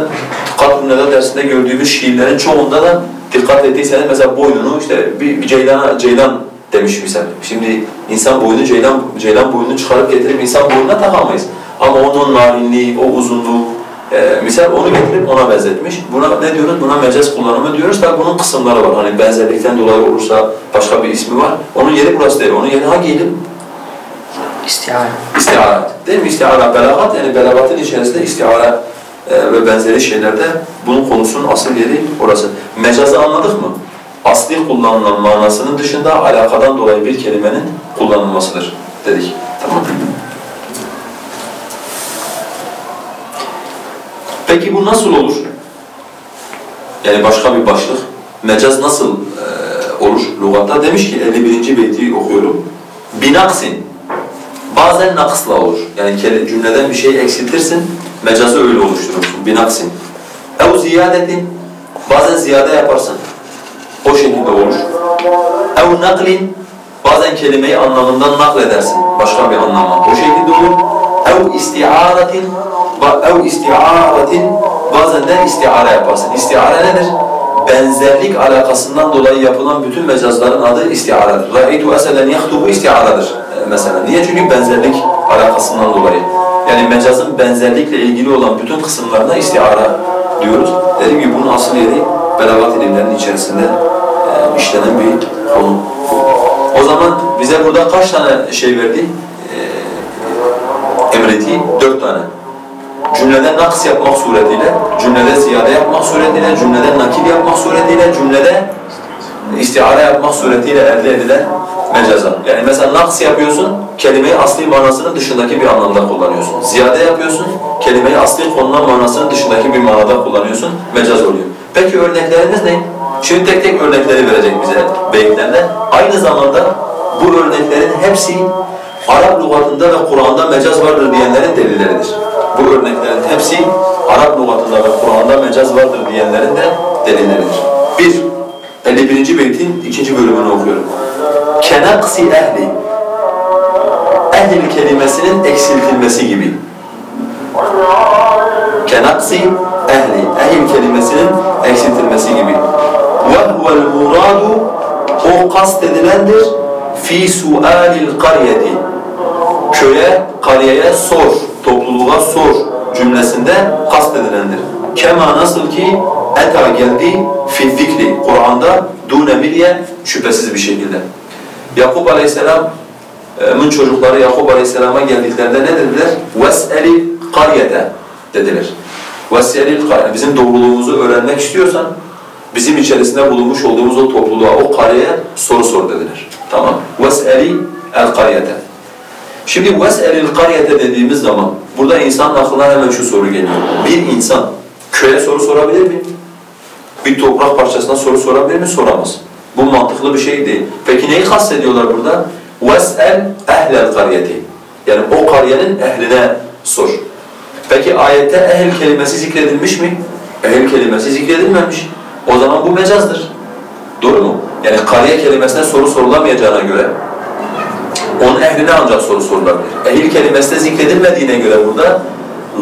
Kadınlara dersinde gördüğümüz şiirlerin çoğunda da dikkat ettiyseniz mesela boynunu işte bir, bir ceylana, ceylan demiş misal. Şimdi insan boynu ceylan, ceylan boynunu çıkarıp getirip insan boynuna takamayız. Ama onun narinliği, o uzunluğu, e, misal onu getirip ona benzetmiş. Buna ne diyoruz? Buna mecaz kullanımı diyoruz. Tabi bunun kısımları var. Hani benzerlikten dolayı olursa başka bir ismi var. Onun yeri burası değil. Onun yeri hangi ilim? İstihare. İstiara. Değil mi? İstiara, belagat yani belagatın içerisinde istiara e, ve benzeri şeylerde bunun konusunun asıl yeri orası. Mecazı anladık mı? Asli kullanılan manasının dışında alakadan dolayı bir kelimenin kullanılmasıdır dedik. Tamam Peki bu nasıl olur? Yani başka bir başlık. Mecaz nasıl e, olur lügatta? Demiş ki 51. beyti okuyorum. Binaksin. Bazen nakısla olur. Yani cümleden bir şey eksiltirsin, mecazı öyle oluşturursun. Binaksin. Ev ziyadetin. Bazen ziyade yaparsın. O şekilde olur. Ev naklin. Bazen kelimeyi anlamından nakledersin. Başka bir anlama. O şekilde olur. Ev isti'aretin. Ev isti'aretin. Bazen de istiare yaparsın. İstiare nedir? Benzerlik alakasından dolayı yapılan bütün mecazların adı istiaredir. Ra'eytu eseden yahtubu istiaredir e, mesela. Niye? Çünkü benzerlik alakasından dolayı. Yani mecazın benzerlikle ilgili olan bütün kısımlarına istiare diyoruz. Dediğim gibi bunun asıl yeri belagat ilimlerinin içerisinde e, işlenen bir konu. O zaman bize burada kaç tane şey verdi? E, emreti? Dört tane. Cümlede naks yapmak suretiyle, cümlede ziyade yapmak suretiyle, cümlede nakil yapmak suretiyle, cümlede istiare yapmak suretiyle elde edilen mecaza. Yani mesela naks yapıyorsun, kelimeyi asli manasının dışındaki bir anlamda kullanıyorsun. Ziyade yapıyorsun, kelimeyi asli konulan manasının dışındaki bir manada kullanıyorsun, mecaz oluyor. Peki örneklerimiz ne? Şimdi tek tek örnekleri verecek bize beyitlerle. Aynı zamanda bu örneklerin hepsi Arap lügatında ve Kur'an'da mecaz vardır diyenlerin delilleridir. Bu örneklerin hepsi Arap lügatında ve Kur'an'da mecaz vardır diyenlerin de delilleridir. Bir, 51. beytin ikinci bölümünü okuyorum. Kenaksi ehli. Ehlil kelimesinin eksiltilmesi gibi. Kenaksi ehli. Ehil kelimesinin eksiltilmesi gibi. Ve huvel muradu o kastedilendir fi sualil kariyeti. Köye, kariyeye sor topluluğa sor cümlesinde kast edilendir. Kema nasıl ki eta geldi fi zikri Kur'an'da dune milye şüphesiz bir şekilde. Yakup Aleyhisselam'ın çocukları Yakup Aleyhisselam'a geldiklerinde ne dediler? Ves'eli qaryete dediler. Ves'eli qaryete. Bizim doğruluğumuzu öğrenmek istiyorsan bizim içerisinde bulunmuş olduğumuz o topluluğa, o karyeye soru sor dediler. Tamam. Ves'eli el qaryete. Şimdi ves'elil qaryete dediğimiz zaman burada insan aklına hemen şu soru geliyor. Bir insan köye soru sorabilir mi? Bir toprak parçasına soru sorabilir mi? Soramaz. Bu mantıklı bir şey değil. Peki neyi kastediyorlar burada? Ves'el ehlel qaryeti. Yani o karyenin ehline sor. Peki ayette ehl kelimesi zikredilmiş mi? Ehl kelimesi zikredilmemiş. O zaman bu mecazdır. Doğru mu? Yani kariye kelimesine soru sorulamayacağına göre onun ehline ancak soru sorulabilir. Ehil kelimesine zikredilmediğine göre burada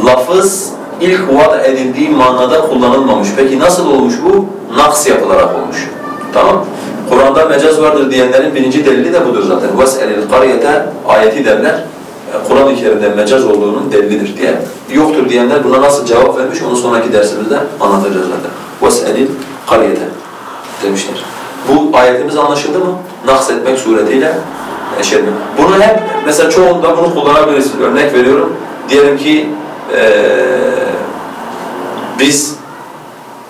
lafız ilk vad edildiği manada kullanılmamış. Peki nasıl olmuş bu? Naks yapılarak olmuş. Tamam Kur'an'da mecaz vardır diyenlerin birinci delili de budur zaten. وَاسْأَلِ الْقَرْيَةَ ayeti derler. Yani Kur'an-ı Kerim'de mecaz olduğunun delilidir diye. Yoktur diyenler buna nasıl cevap vermiş onu sonraki dersimizde anlatacağız zaten. وَاسْأَلِ الْقَرْيَةَ demişler. Bu ayetimiz anlaşıldı mı? Naks etmek suretiyle şey Bunu hep mesela çoğunda bunu kullanabilirsiniz. Örnek veriyorum. Diyelim ki ee, biz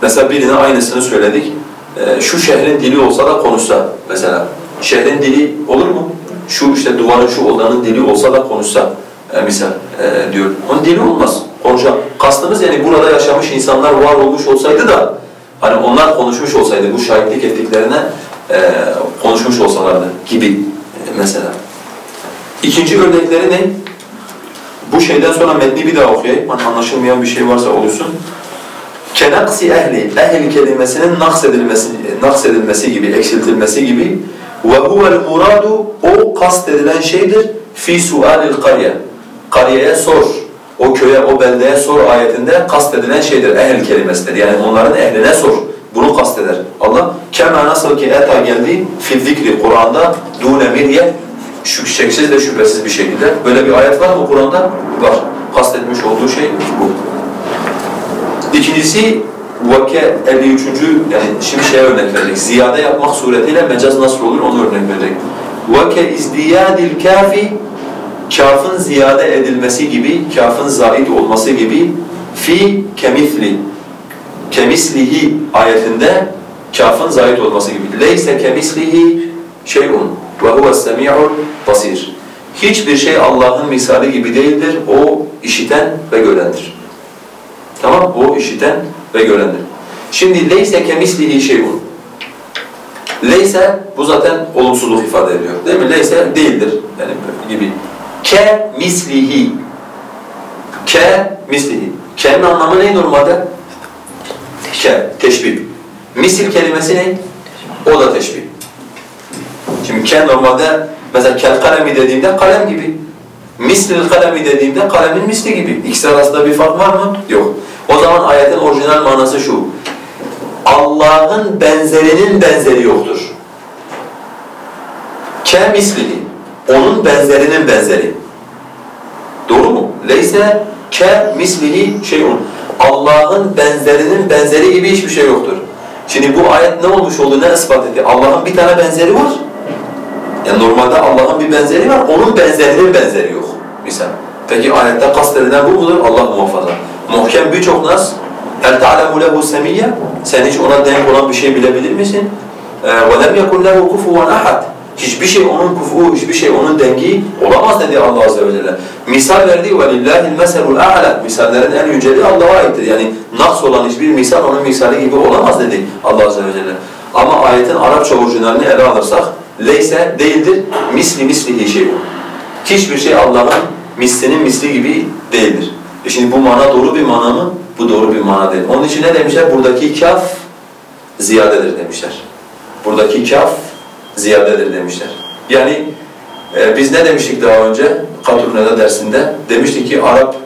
mesela birine aynısını söyledik. Ee, şu şehrin dili olsa da konuşsa mesela. Şehrin dili olur mu? şu işte duvarın şu odanın dili olsa da konuşsa e, misal e, diyor. Onun dili olmaz. Konuşan. Kastımız yani burada yaşamış insanlar var olmuş olsaydı da hani onlar konuşmuş olsaydı bu şahitlik ettiklerine e, konuşmuş olsalardı gibi mesela. İkinci örnekleri ne? Bu şeyden sonra metni bir daha okuyayım. Hani anlaşılmayan bir şey varsa olursun. Kenaksi ehli, ehli kelimesinin naks edilmesi, naks edilmesi gibi, eksiltilmesi gibi ve huvel muradu o kast edilen şeydir fi sualil qarye. Kariyeye sor, o köye, o beldeye sor ayetinde kast edilen şeydir ehl kelimesidir. Yani onların ehline sor. Bunu kasteder. Allah kema nasıl ki eta geldi fi zikri Kur'an'da dune mirye şu şeksiz de şüphesiz bir şekilde. Böyle bir ayet var mı Kur'an'da? Var. Kastetmiş olduğu şey bu. İkincisi Vake 53. yani şimdi şeye örnek verecek. Ziyade yapmak suretiyle mecaz nasıl olur onu örnek verecek. Vake izdiyadil kafi kafın ziyade edilmesi gibi, kafın zaid olması gibi fi kemithli kemislihi ayetinde kafın zaid olması gibi. Leyse kemislihi şeyun ve huves semi'ul basir. Hiçbir şey Allah'ın misali gibi değildir. O işiten ve görendir. Tamam? O işiten ve görendir. Şimdi leyse kemislihi şeyun. Leyse bu zaten olumsuzluk ifade ediyor. Değil mi? Leyse değildir. Yani gibi. Ke mislihi. Ke mislihi. Ke'nin anlamı ne normalde? Ke, teşbih. Misil kelimesi ne? O da teşbih. Şimdi ke normalde mesela kel kalemi dediğimde kalem gibi. Mislil kalemi dediğimde kalemin misli gibi. İkisi arasında bir fark var mı? Yok. O zaman ayetin orijinal manası şu. Allah'ın benzerinin benzeri yoktur. Ke mislihi. Onun benzerinin benzeri. Doğru mu? Leyse ke mislihi şeyun. Allah'ın benzerinin benzeri gibi hiçbir şey yoktur. Şimdi bu ayet ne olmuş oldu, ne ispat etti? Allah'ın bir tane benzeri var. Yani normalde Allah'ın bir benzeri var, onun benzerinin benzeri yok. Misal. Peki ayette kastedilen bu mudur? Allah muhafaza. Muhkem birçok nas هَلْ تَعْلَمُ لَهُ سَمِيَّ Sen hiç ona denk olan bir şey bilebilir misin? وَلَمْ يَكُنْ لَهُ كُفُوًا أَحَدٍ Hiçbir şey onun kufu, hiçbir şey onun dengi olamaz dedi Allah Azze ve Celle. Misal verdi وَلِلَّهِ الْمَسَلُ الْاَعْلَى Misallerin en yüceli Allah'a aittir. Yani naks olan hiçbir misal onun misali gibi olamaz dedi Allah Azze ve Celle. Ama ayetin Arapça orijinalini ele alırsak leyse değildir, misli mislihi şeyun. Hiçbir şey Allah'ın mislinin misli gibi değildir. E şimdi bu mana doğru bir mana mı? Bu doğru bir mana değil. Onun için ne demişler? Buradaki kaf ziyadedir demişler. Buradaki kaf ziyadedir demişler. Yani e, biz ne demiştik daha önce Katurne'de dersinde? Demiştik ki Arap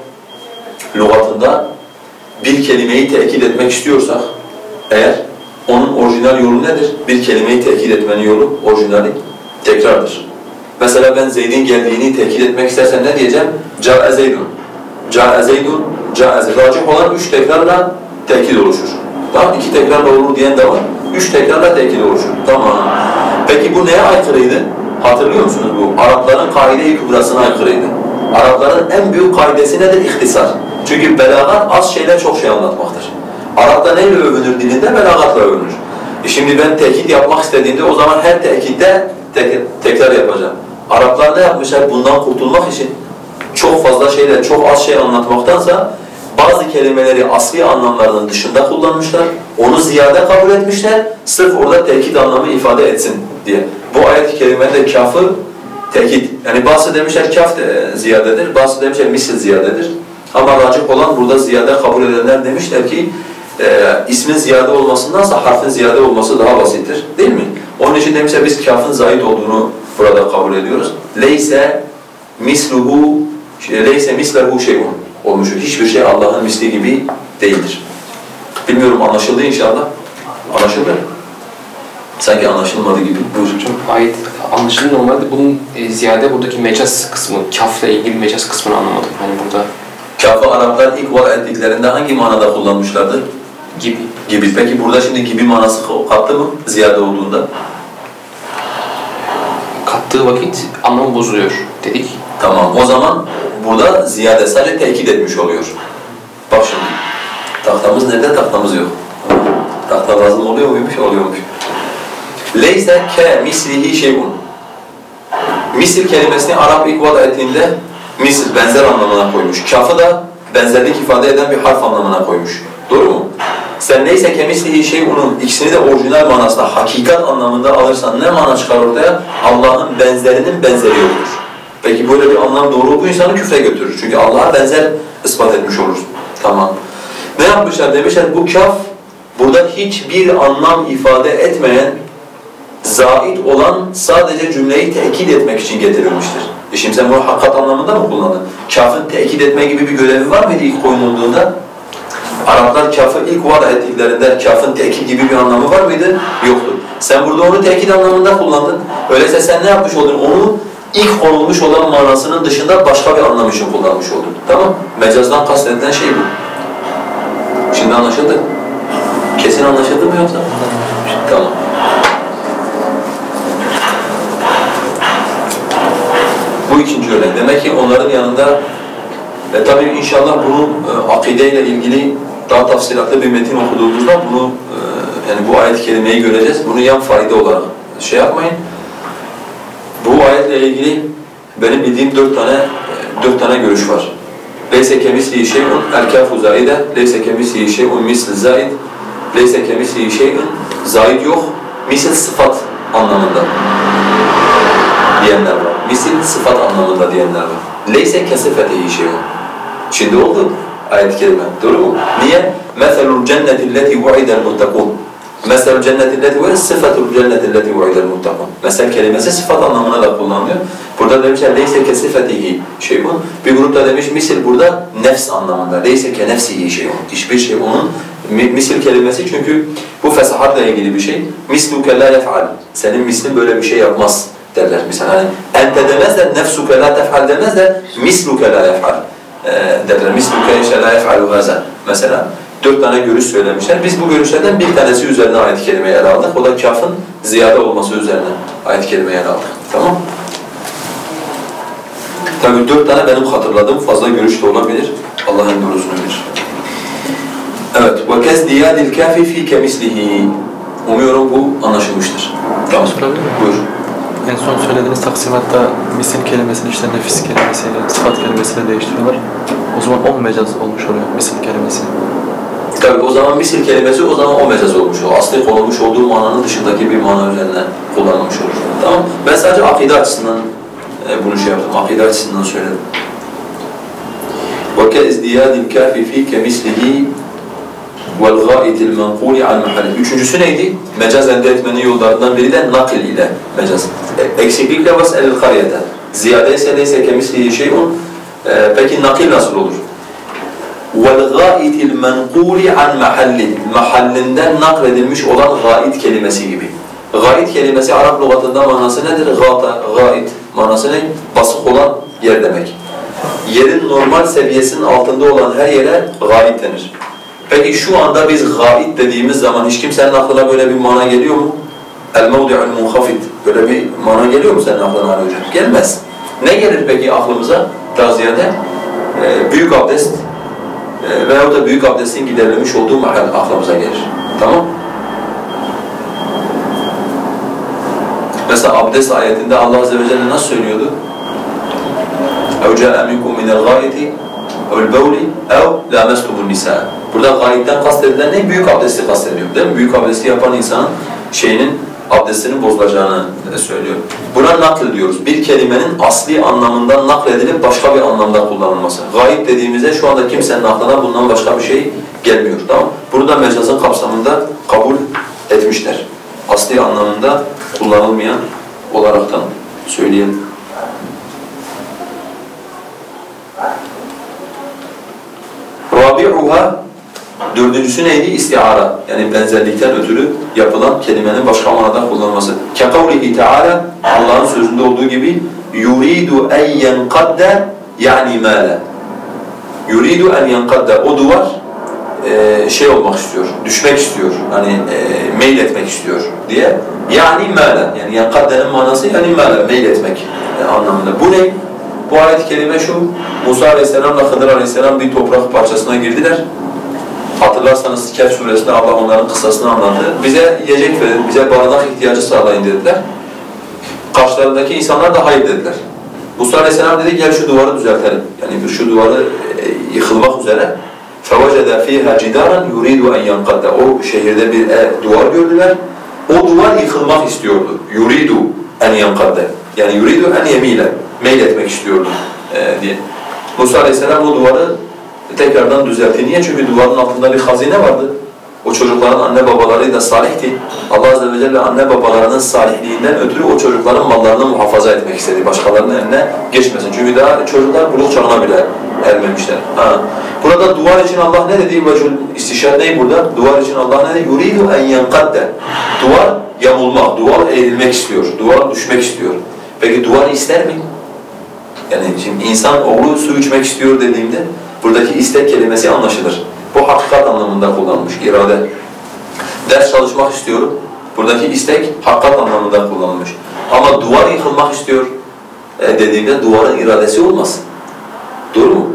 lügatında bir kelimeyi tekit etmek istiyorsak eğer onun orijinal yolu nedir? Bir kelimeyi tekit etmenin yolu orijinali tekrardır. Mesela ben Zeyd'in geldiğini tekit etmek istersen ne diyeceğim? Ca'a Zeydun. Ca'a Zeydun, Ca'a Zeydun. Olan üç tekrarla tekit oluşur. Tamam, iki tekrarla olur diyen de var. Üç tekrarla tekit oluşur. Tamam. Peki bu neye aykırıydı? Hatırlıyor musunuz bu? Arapların kaide-i kübrasına aykırıydı. Arapların en büyük kaidesi nedir? İhtisar. Çünkü belagat az şeyler çok şey anlatmaktır. Arap'ta neyle övünür dilinde? Belagatla övünür. E şimdi ben tekit yapmak istediğimde o zaman her tekitte tek, tekrar yapacağım. Araplar ne yapmışlar? Bundan kurtulmak için çok fazla şeyler, çok az şey anlatmaktansa bazı kelimeleri asli anlamlarının dışında kullanmışlar. Onu ziyade kabul etmişler. Sırf orada tekit anlamı ifade etsin diye. Bu ayet-i kerimede kafı tekit. Yani bazı demişler kaf de ziyadedir, bazı demişler misil ziyadedir. Ama racih olan burada ziyade kabul edenler demişler ki e, ismin ziyade olmasındansa harfin ziyade olması daha basittir. Değil mi? Onun için demişler biz kafın zayid olduğunu burada kabul ediyoruz. Leyse misluhu leyse mislehu şeyun olmuştur. Hiçbir şey Allah'ın misli gibi değildir. Bilmiyorum anlaşıldı inşallah. Anlaşıldı mı? Sanki anlaşılmadı gibi. Buyur. Çok ayet anlaşıldı normalde bunun e, ziyade buradaki mecaz kısmı, kafla ilgili mecaz kısmını anlamadım. Hani burada Kafı Araplar ilk var ettiklerinde hangi manada kullanmışlardır? gibi. Gibi. Peki burada şimdi gibi manası kattı mı ziyade olduğunda? Kattığı vakit anlamı bozuluyor dedik. Tamam. O zaman burada ziyade sadece tekit etmiş oluyor. Bak şimdi. Tahtamız nerede? Tahtamız yok. Tahta lazım oluyor muymuş? Oluyormuş. Leyse ke mislihi şeyun. Misir kelimesini Arap ilk vada ettiğinde Misir benzer anlamına koymuş. Kafı da benzerlik ifade eden bir harf anlamına koymuş. Doğru mu? Sen neyse kemislihi şey onun ikisini de orijinal manasında hakikat anlamında alırsan ne mana çıkar ortaya? Allah'ın benzerinin benzeri yoktur. Peki böyle bir anlam doğru bu insanı küfre götürür. Çünkü Allah'a benzer ispat etmiş olursun. Tamam. Ne yapmışlar? Demişler bu kaf burada hiçbir anlam ifade etmeyen zait olan sadece cümleyi tekit etmek için getirilmiştir. E şimdi sen bunu hakikat anlamında mı kullandın? Kafın tekit etme gibi bir görevi var mıydı ilk koyulduğunda? Araplar kafı ilk vada ettiklerinde kafın tekit gibi bir anlamı var mıydı? Yoktu. Sen burada onu tekit anlamında kullandın. Öyleyse sen ne yapmış oldun? Onu ilk konulmuş olan manasının dışında başka bir anlam için kullanmış oldun. Tamam Mecazdan kastedilen şey bu. Şimdi anlaşıldı. Kesin anlaşıldı mı yoksa? Tamam. Bu ikinci örnek. Demek ki onların yanında e, tabii inşallah bunu e, akideyle ilgili daha tafsilatlı bir metin okuduğumuzda bunu e, yani bu ayet-i kerimeyi göreceğiz. Bunu yan fayda olarak şey yapmayın. Bu ayetle ilgili benim bildiğim dört tane e, dört tane görüş var. Leyse kemislihi şey'un erkafu zaide, leyse kemislihi şey'un misl zaid, leyse kemislihi şey'un zaid yok, misl sıfat anlamında diyenler var. Misil sıfat anlamında diyenler var. Leyse kesifetihi şey'un. Şimdi oldu ayet-i kerime. Doğru mu? Niye? مَثَلُ الْجَنَّةِ الَّتِي وُعِدَ الْمُتَّقُونَ مَثَلُ الْجَنَّةِ الَّتِي وُعِدَ صِفَةُ الْجَنَّةِ الَّتِي وُعِدَ الْمُتَّقُونَ Mesel kelimesi sıfat anlamına da kullanılıyor. Burada demişler leyse kesifetihi şeyun. Bir grupta demiş misil burada nefs anlamında. Leyse ke nefsihi şeyun. Hiçbir şey onun misil kelimesi çünkü bu fesahatla ilgili bir şey. Misluke la yef'al. Senin mislin böyle bir şey yapmaz derler. Mesela hani ente demezler, nefsuke la tef'al demezler, misluke la yef'al e, derler. Misluke işte la yef'alu haza. Mesela dört tane görüş söylemişler. Biz bu görüşlerden bir tanesi üzerine ayet-i kerimeyi ele aldık. O da kafın ziyade olması üzerine ayet-i kerimeyi ele aldık. Tamam Tabii dört tane benim hatırladığım fazla görüş de olabilir. Allah'ın doğrusunu bilir. Evet. وَكَزْ دِيَادِ الْكَافِ ف۪ي كَمِسْلِهِ Umuyorum bu anlaşılmıştır. Tamam. Sorabilir miyim? Buyur. En son söylediğiniz taksimatta misil kelimesini işte nefis kelimesiyle, sıfat kelimesiyle değiştiriyorlar. O zaman on mecaz olmuş oluyor misil kelimesi. Tabii o zaman misil kelimesi o zaman o mecaz olmuş olur. Asli konulmuş olduğu mananın dışındaki bir mana üzerine kullanılmış olur. Tamam Ben sadece akide açısından e, bunu şey yaptım. Akide açısından söyledim. وَكَاِزْدِيَادِ الْكَافِ ف۪ي كَمِسْلِهِ وَالْغَائِتِ الْمَنْقُولِ عَنْ مَحَلِ Üçüncüsü neydi? Mecaz elde etmenin yollarından biri de nakil ile mecaz. E, Eksiklikle وَسْأَلِ الْقَرْيَةَ Ziyade ise neyse kemislihi şeyun. E, peki nakil nasıl olur? وَالْغَائِتِ الْمَنْقُولِ عَنْ مَحَلِّ Mahallinden nakledilmiş olan gait kelimesi gibi. Gait kelimesi Arap lügatında manası nedir? Gata, gait manası ne? Basık olan yer demek. Yerin normal seviyesinin altında olan her yere gait denir. Peki şu anda biz gait dediğimiz zaman hiç kimsenin aklına böyle bir mana geliyor mu? El-mevdi'ul munhafid. Böyle bir mana geliyor mu senin aklına Ali hocam? Gelmez. Ne gelir peki aklımıza daha ziyade? Ee, büyük abdest e, veyahut da büyük abdestin giderilmiş olduğu mahal aklımıza gelir. Tamam? Mesela abdest ayetinde Allah Azze ve Celle nasıl söylüyordu? اَوْ جَاءَ مِنْكُمْ مِنَ الْغَائِتِ اَوْ الْبَوْلِ اَوْ لَامَسْتُمُ النِّسَاءَ Burada gayipten kastedilen ne? Büyük abdesti kastediyor değil mi? Büyük abdesti yapan insanın şeyinin abdestinin bozulacağını söylüyor. Buna nakl diyoruz. Bir kelimenin asli anlamından nakledilip başka bir anlamda kullanılması. Gayip dediğimizde şu anda kimsenin aklına bundan başka bir şey gelmiyor. Tamam Bunu da mecazın kapsamında kabul etmişler. Asli anlamında kullanılmayan olaraktan söyleyelim. Rabi'uha Dördüncüsü neydi? İstiara. Yani benzerlikten ötürü yapılan kelimenin başka manada kullanılması. كَقَوْلِهِ تَعَالَى Allah'ın sözünde olduğu gibi يُرِيدُ اَنْ يَنْقَدَّ yani مَالَ يُرِيدُ اَنْ يَنْقَدَّ O duvar e, şey olmak istiyor, düşmek istiyor, hani e, meyil etmek istiyor diye. Yani mâle, yani yankaddenin manası yani mâle, meyil etmek e, anlamında. Bu ne? Bu ayet-i kerime şu, Musa aleyhisselamla Hıdır aleyhisselam bir toprak parçasına girdiler. Hatırlarsanız Kehf suresinde Allah onların kıssasını anlattı. Bize yiyecek verin, bize barınak ihtiyacı sağlayın dediler. Karşılarındaki insanlar da hayır dediler. Musa Aleyhisselam dedi gel şu duvarı düzeltelim. Yani şu duvarı e, yıkılmak üzere. فَوَجَدَ ف۪يهَا جِدَارًا يُرِيدُ اَنْ يَنْقَدَّ O şehirde bir e, duvar gördüler. O duvar yıkılmak istiyordu. يُرِيدُ اَنْ يَنْقَدَّ Yani يُرِيدُ اَنْ يَم۪يلَ Meyletmek istiyordu e, diye. Musa Aleyhisselam o duvarı tekrardan düzeltti. Niye? Çünkü duvarın altında bir hazine vardı. O çocukların anne babaları da salihti. Allah Azze ve Celle anne babalarının salihliğinden ötürü o çocukların mallarını muhafaza etmek istedi. Başkalarının eline geçmesin. Çünkü daha çocuklar buluk çağına bile ermemişler. Ha. Burada duvar için Allah ne dedi? İstişare ne burada? Duvar için Allah ne dedi? Yuridu en yenkadde. Duvar yamulmak, duvar eğilmek istiyor, duvar düşmek istiyor. Peki duvar ister mi? Yani şimdi insan oğlu su içmek istiyor dediğimde buradaki istek kelimesi anlaşılır. Bu hakikat anlamında kullanılmış, irade. Ders çalışmak istiyorum. Buradaki istek hakikat anlamında kullanılmış. Ama duvar yıkılmak istiyor e, dediğimde duvarın iradesi olmaz. Doğru mu?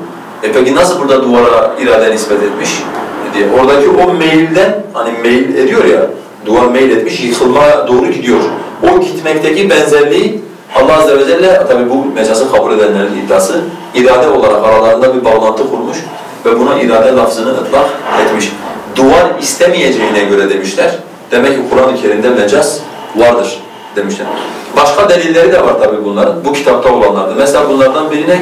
E peki nasıl burada duvara irade nispet etmiş? E diye. Oradaki o meylden, hani meyil ediyor ya, duvar meyil etmiş, yıkılmaya doğru gidiyor. O gitmekteki benzerliği Allah Azze ve Celle, tabi bu mecazı kabul edenlerin iddiası, irade olarak aralarında bir bağlantı kurmuş ve buna irade lafzını ıtlak etmiş. Duvar istemeyeceğine göre demişler, demek ki Kur'an-ı Kerim'de mecaz vardır demişler. Başka delilleri de var tabi bunların, bu kitapta olanlardı. Mesela bunlardan birine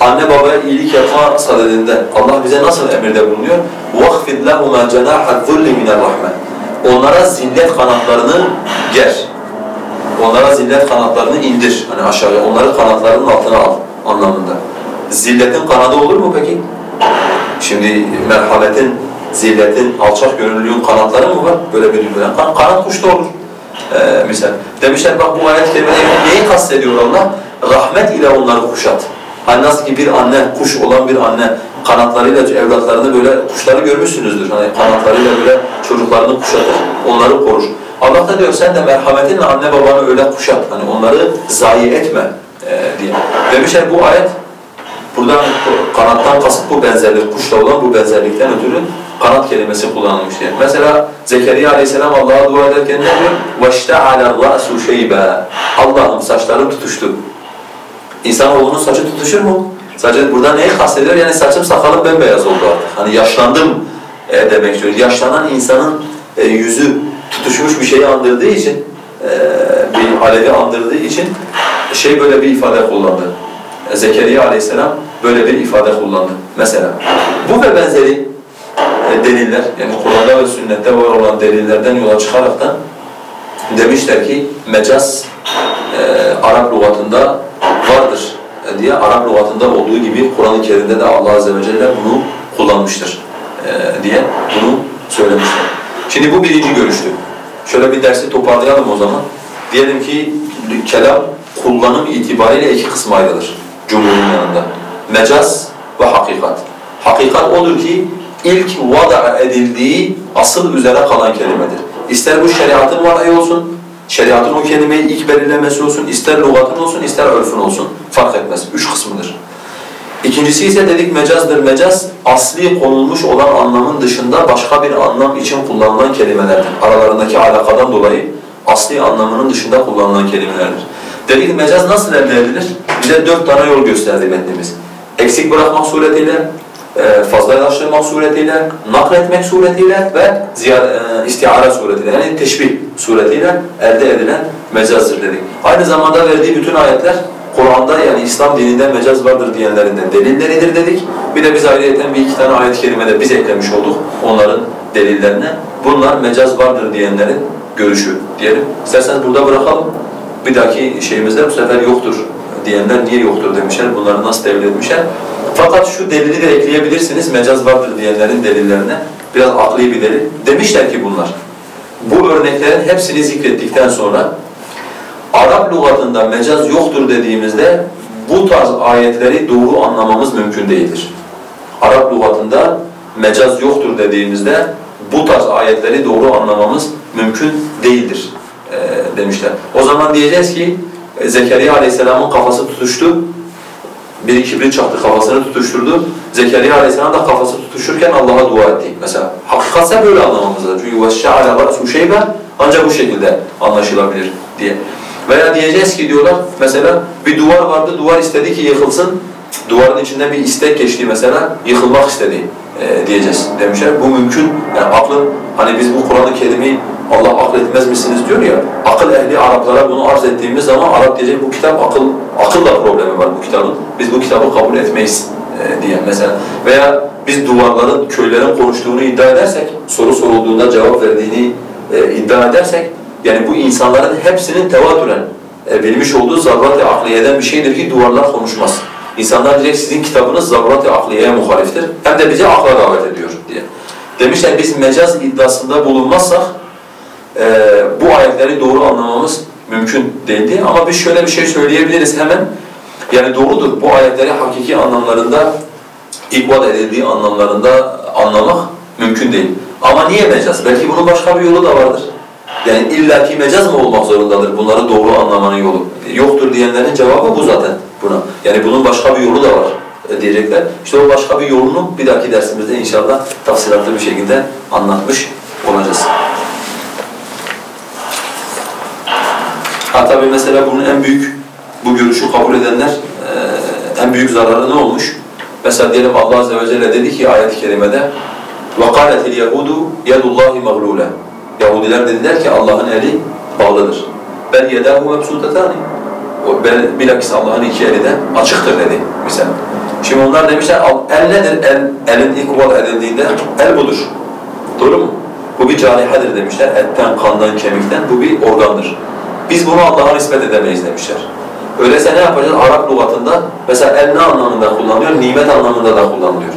anne babaya iyilik yapma sadedinde Allah bize nasıl emirde bulunuyor? وَخْفِدْ لَهُمَا جَنَاحَ الظُّلِّ مِنَ الرَّحْمَةِ Onlara zillet kanatlarını ger. Onlara zillet kanatlarını indir. Hani aşağıya, onları kanatlarının altına al anlamında. Zilletin kanadı olur mu peki? Şimdi merhametin, zilletin, alçak gönüllülüğün kanatları mı var? Böyle bir dünya. Kan, kanat kuşta olur. Ee, misal. Demişler bak bu ayet kerimede neyi kastediyor Allah? Rahmet ile onları kuşat. Hani nasıl ki bir anne, kuş olan bir anne kanatlarıyla evlatlarını böyle, kuşları görmüşsünüzdür. Hani kanatlarıyla böyle çocuklarını kuşatır, onları korur. Allah da diyor sen de merhametinle anne babanı öyle kuşat. Hani onları zayi etme e, diye. Demişler bu ayet Buradan kanattan kasıt bu benzerlik, kuşla olan bu benzerlikten ötürü kanat kelimesi kullanılmış diye. Mesela Zekeriya aleyhisselam Allah'a dua ederken ne diyor? وَاشْتَعَلَ الرَّأْسُ شَيْبًا Allah'ım saçlarım tutuştu. İnsanoğlunun saçı tutuşur mu? Saçı burada neyi kastediyor? Yani saçım sakalım bembeyaz oldu artık. Hani yaşlandım e, demek istiyor. Yaşlanan insanın e, yüzü tutuşmuş bir şeyi andırdığı için, e, bir alevi andırdığı için şey böyle bir ifade kullandı. Zekeriya aleyhisselam böyle bir ifade kullandı mesela. Bu ve benzeri e, deliller, yani Kur'an'da ve sünnette var olan delillerden yola çıkarak da demişler ki mecaz e, Arap lügatında vardır e, diye Arap lügatında olduğu gibi Kur'an-ı Kerim'de de Allah Azze ve Celle bunu kullanmıştır e, diye bunu söylemişler. Şimdi bu birinci görüştü. Şöyle bir dersi toparlayalım o zaman. Diyelim ki kelam kullanım itibariyle iki kısma ayrılır cumhurun yanında. Mecaz ve hakikat. Hakikat odur ki ilk vada edildiği asıl üzere kalan kelimedir. İster bu şeriatın vadayı olsun, şeriatın o kelimeyi ilk belirlemesi olsun, ister lügatın olsun, ister örfün olsun. Fark etmez. Üç kısmıdır. İkincisi ise dedik mecazdır. Mecaz asli konulmuş olan anlamın dışında başka bir anlam için kullanılan kelimelerdir. Aralarındaki alakadan dolayı asli anlamının dışında kullanılan kelimelerdir. Dedik mecaz nasıl elde edilir? Bize dört tane yol gösterdi metnimiz. Eksik bırakmak suretiyle, e, fazlalaştırmak suretiyle, nakletmek suretiyle ve e, istiare suretiyle yani teşbih suretiyle elde edilen mecazdır dedik. Aynı zamanda verdiği bütün ayetler Kur'an'da yani İslam dininde mecaz vardır diyenlerinden delilleridir dedik. Bir de biz ayrıyeten bir iki tane ayet-i kerimede biz eklemiş olduk onların delillerine. Bunlar mecaz vardır diyenlerin görüşü diyelim. İsterseniz burada bırakalım. Bir dahaki şeyimizde bu sefer yoktur diyenler niye yoktur demişler, bunları nasıl tevil etmişler. Fakat şu delili de ekleyebilirsiniz, mecaz vardır diyenlerin delillerine. Biraz akli bir delil. Demişler ki bunlar, bu örneklerin hepsini zikrettikten sonra Arap lügatında mecaz yoktur dediğimizde bu tarz ayetleri doğru anlamamız mümkün değildir. Arap lügatında mecaz yoktur dediğimizde bu tarz ayetleri doğru anlamamız mümkün değildir e, demişler. O zaman diyeceğiz ki Zekeriya Aleyhisselam'ın kafası tutuştu. Bir kibrit çaktı kafasını tutuşturdu. Zekeriya Aleyhisselam da kafası tutuşurken Allah'a dua etti. Mesela hakikatse böyle anlamamız lazım. Çünkü وَشَّعَلَ رَأْسُ شَيْبًا ancak bu şekilde anlaşılabilir diye. Veya diyeceğiz ki diyorlar mesela bir duvar vardı, duvar istedi ki yıkılsın. Duvarın içinden bir istek geçti mesela, yıkılmak istedi e, diyeceğiz demişler. Bu mümkün. Yani aklın, hani biz bu Kur'an-ı Kerim'i Allah akletmez misiniz diyor ya, akıl ehli Araplara bunu arz ettiğimiz zaman Arap diyecek bu kitap akıl, akılla problemi var bu kitabın. Biz bu kitabı kabul etmeyiz e, diye mesela. Veya biz duvarların, köylerin konuştuğunu iddia edersek, soru sorulduğunda cevap verdiğini e, iddia edersek, yani bu insanların hepsinin tevatüren e, bilmiş olduğu zarrat-ı akliyeden bir şeydir ki duvarlar konuşmaz. İnsanlar direkt sizin kitabınız zarrat-ı akliyeye muhaliftir. Hem de bize akla davet ediyor diye. Demişler biz mecaz iddiasında bulunmazsak e, bu ayetleri doğru anlamamız mümkün değildi. Ama biz şöyle bir şey söyleyebiliriz hemen. Yani doğrudur bu ayetleri hakiki anlamlarında ikbal edildiği anlamlarında anlamak mümkün değil. Ama niye mecaz? Belki bunun başka bir yolu da vardır. Yani illaki mecaz mı olmak zorundadır bunları doğru anlamanın yolu? Yoktur diyenlerin cevabı bu zaten buna. Yani bunun başka bir yolu da var e, diyecekler. İşte o başka bir yolunu bir dahaki dersimizde inşallah tafsilatlı bir şekilde anlatmış olacağız. Ha tabi mesela bunun en büyük, bu görüşü kabul edenler e, en büyük zararı ne olmuş? Mesela diyelim Allah Azze ve Celle dedi ki ayet-i kerimede وَقَالَتِ الْيَهُودُ يَدُ اللّٰهِ مَغْلُولًا Yahudiler dediler ki Allah'ın eli bağlıdır. Bel yedahu mebsutatani. Bel, bilakis Allah'ın iki eli de açıktır dedi misal. Şimdi onlar demişler el nedir? El, elin ikbal edildiğinde el budur. Doğru mu? Bu bir carihadır demişler. Etten, kandan, kemikten bu bir organdır. Biz bunu Allah'a nispet edemeyiz demişler. Öyleyse ne yapacağız? Arap lügatında mesela el ne anlamında kullanılıyor? Nimet anlamında da kullanılıyor.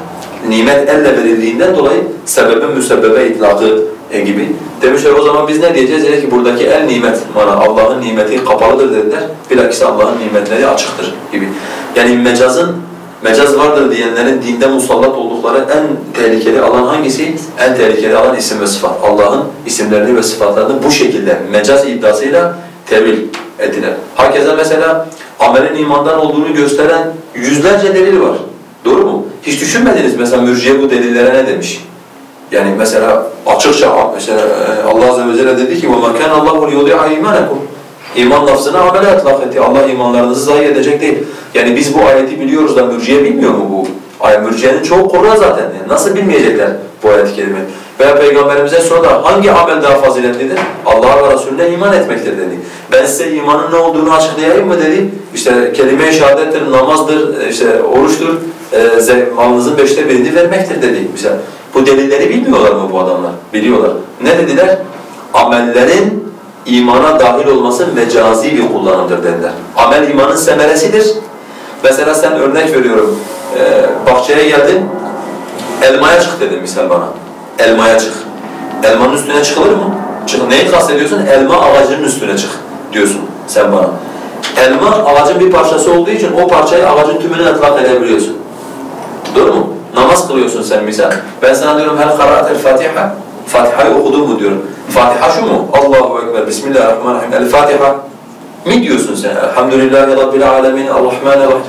Nimet elle verildiğinden dolayı sebebin müsebbebe itlakı e, gibi. Demişler o zaman biz ne diyeceğiz? Dedi ki buradaki el nimet, mana Allah'ın nimeti kapalıdır dediler. Bilakis Allah'ın nimetleri açıktır gibi. Yani mecazın mecaz vardır diyenlerin dinde musallat oldukları en tehlikeli alan hangisi? En tehlikeli alan isim ve sıfat. Allah'ın isimlerini ve sıfatlarını bu şekilde mecaz iddiasıyla tevil ettiler. Herkese mesela amelin imandan olduğunu gösteren yüzlerce delil var. Doğru mu? Hiç düşünmediniz mesela mürciye bu delillere ne demiş? Yani mesela açıkça mesela e, Allah Azze ve Celle dedi ki وَمَا كَانَ اللّٰهُ لِيُضِعَ اِيمَانَكُمْ İman lafzına amele etlak etti. Allah imanlarınızı zayi edecek değil. Yani biz bu ayeti biliyoruz da mürciye bilmiyor mu bu? Ay mürciyenin çoğu Kur'an zaten. Yani nasıl bilmeyecekler bu ayet-i kerimeyi? Veya Peygamberimize sonra hangi amel daha faziletlidir? Allah'a ve Resulüne iman etmektir dedi. Ben size imanın ne olduğunu açıklayayım mı dedi. İşte kelime-i şehadettir, namazdır, işte oruçtur, e, malınızın beşte birini vermektir dedi. Mesela bu delilleri bilmiyorlar mı bu adamlar? Biliyorlar. Ne dediler? Amellerin imana dahil olması mecazi bir kullanımdır dediler. Amel imanın semeresidir. Mesela sen örnek veriyorum, e, bahçeye geldin, elmaya çık dedim misal bana. Elmaya çık. Elmanın üstüne çıkılır mı? Çık. Neyi kastediyorsun? Elma ağacının üstüne çık diyorsun sen bana. Elma ağacın bir parçası olduğu için o parçayı ağacın tümüne etlak edebiliyorsun. Doğru mu? Namaz kılıyorsun sen misal. Ben sana diyorum her karaatel Fatiha. Fatiha'yı okudun mu diyorum. Fatiha şu mu? Allahu Ekber, Bismillahirrahmanirrahim. El Fatiha. Mi diyorsun sen? Elhamdülillahi Rabbil alemin, Errahmanirrahim.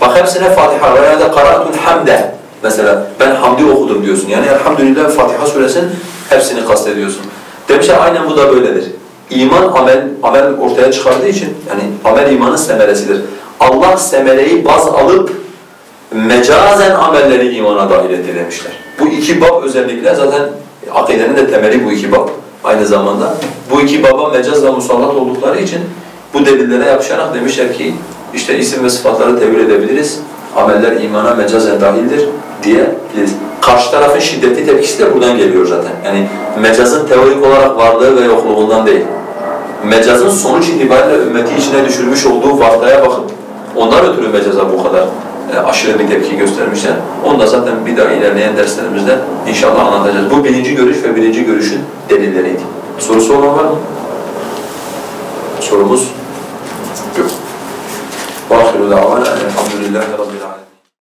Bak hepsine Fatiha veya da karaatul hamde. Mesela ben hamdi okudum diyorsun. Yani elhamdülillah Fatiha suresinin hepsini kastediyorsun. Demişler aynen bu da böyledir. İman amel, amel ortaya çıkardığı için yani amel imanın semeresidir. Allah semereyi baz alıp mecazen amelleri imana dahil etti demişler. Bu iki bab özellikle zaten akidenin de temeli bu iki bab aynı zamanda. Bu iki baba mecazla musallat oldukları için bu delillere yapışarak demişler ki işte isim ve sıfatları tevil edebiliriz. Ameller imana mecazen dahildir diyebiliriz. Karşı tarafın şiddetli tepkisi de buradan geliyor zaten. Yani mecazın teorik olarak varlığı ve yokluğundan değil. Mecazın sonuç itibariyle ümmeti içine düşürmüş olduğu varlığa bakıp ondan ötürü mecaza bu kadar aşırı bir tepki göstermişler. Onu da zaten bir daha ilerleyen derslerimizde inşallah anlatacağız. Bu birinci görüş ve birinci görüşün delilleriydi. Sorusu olan var mı? Sorumuz yok. وآخر دعوانا أن الحمد لله رب العالمين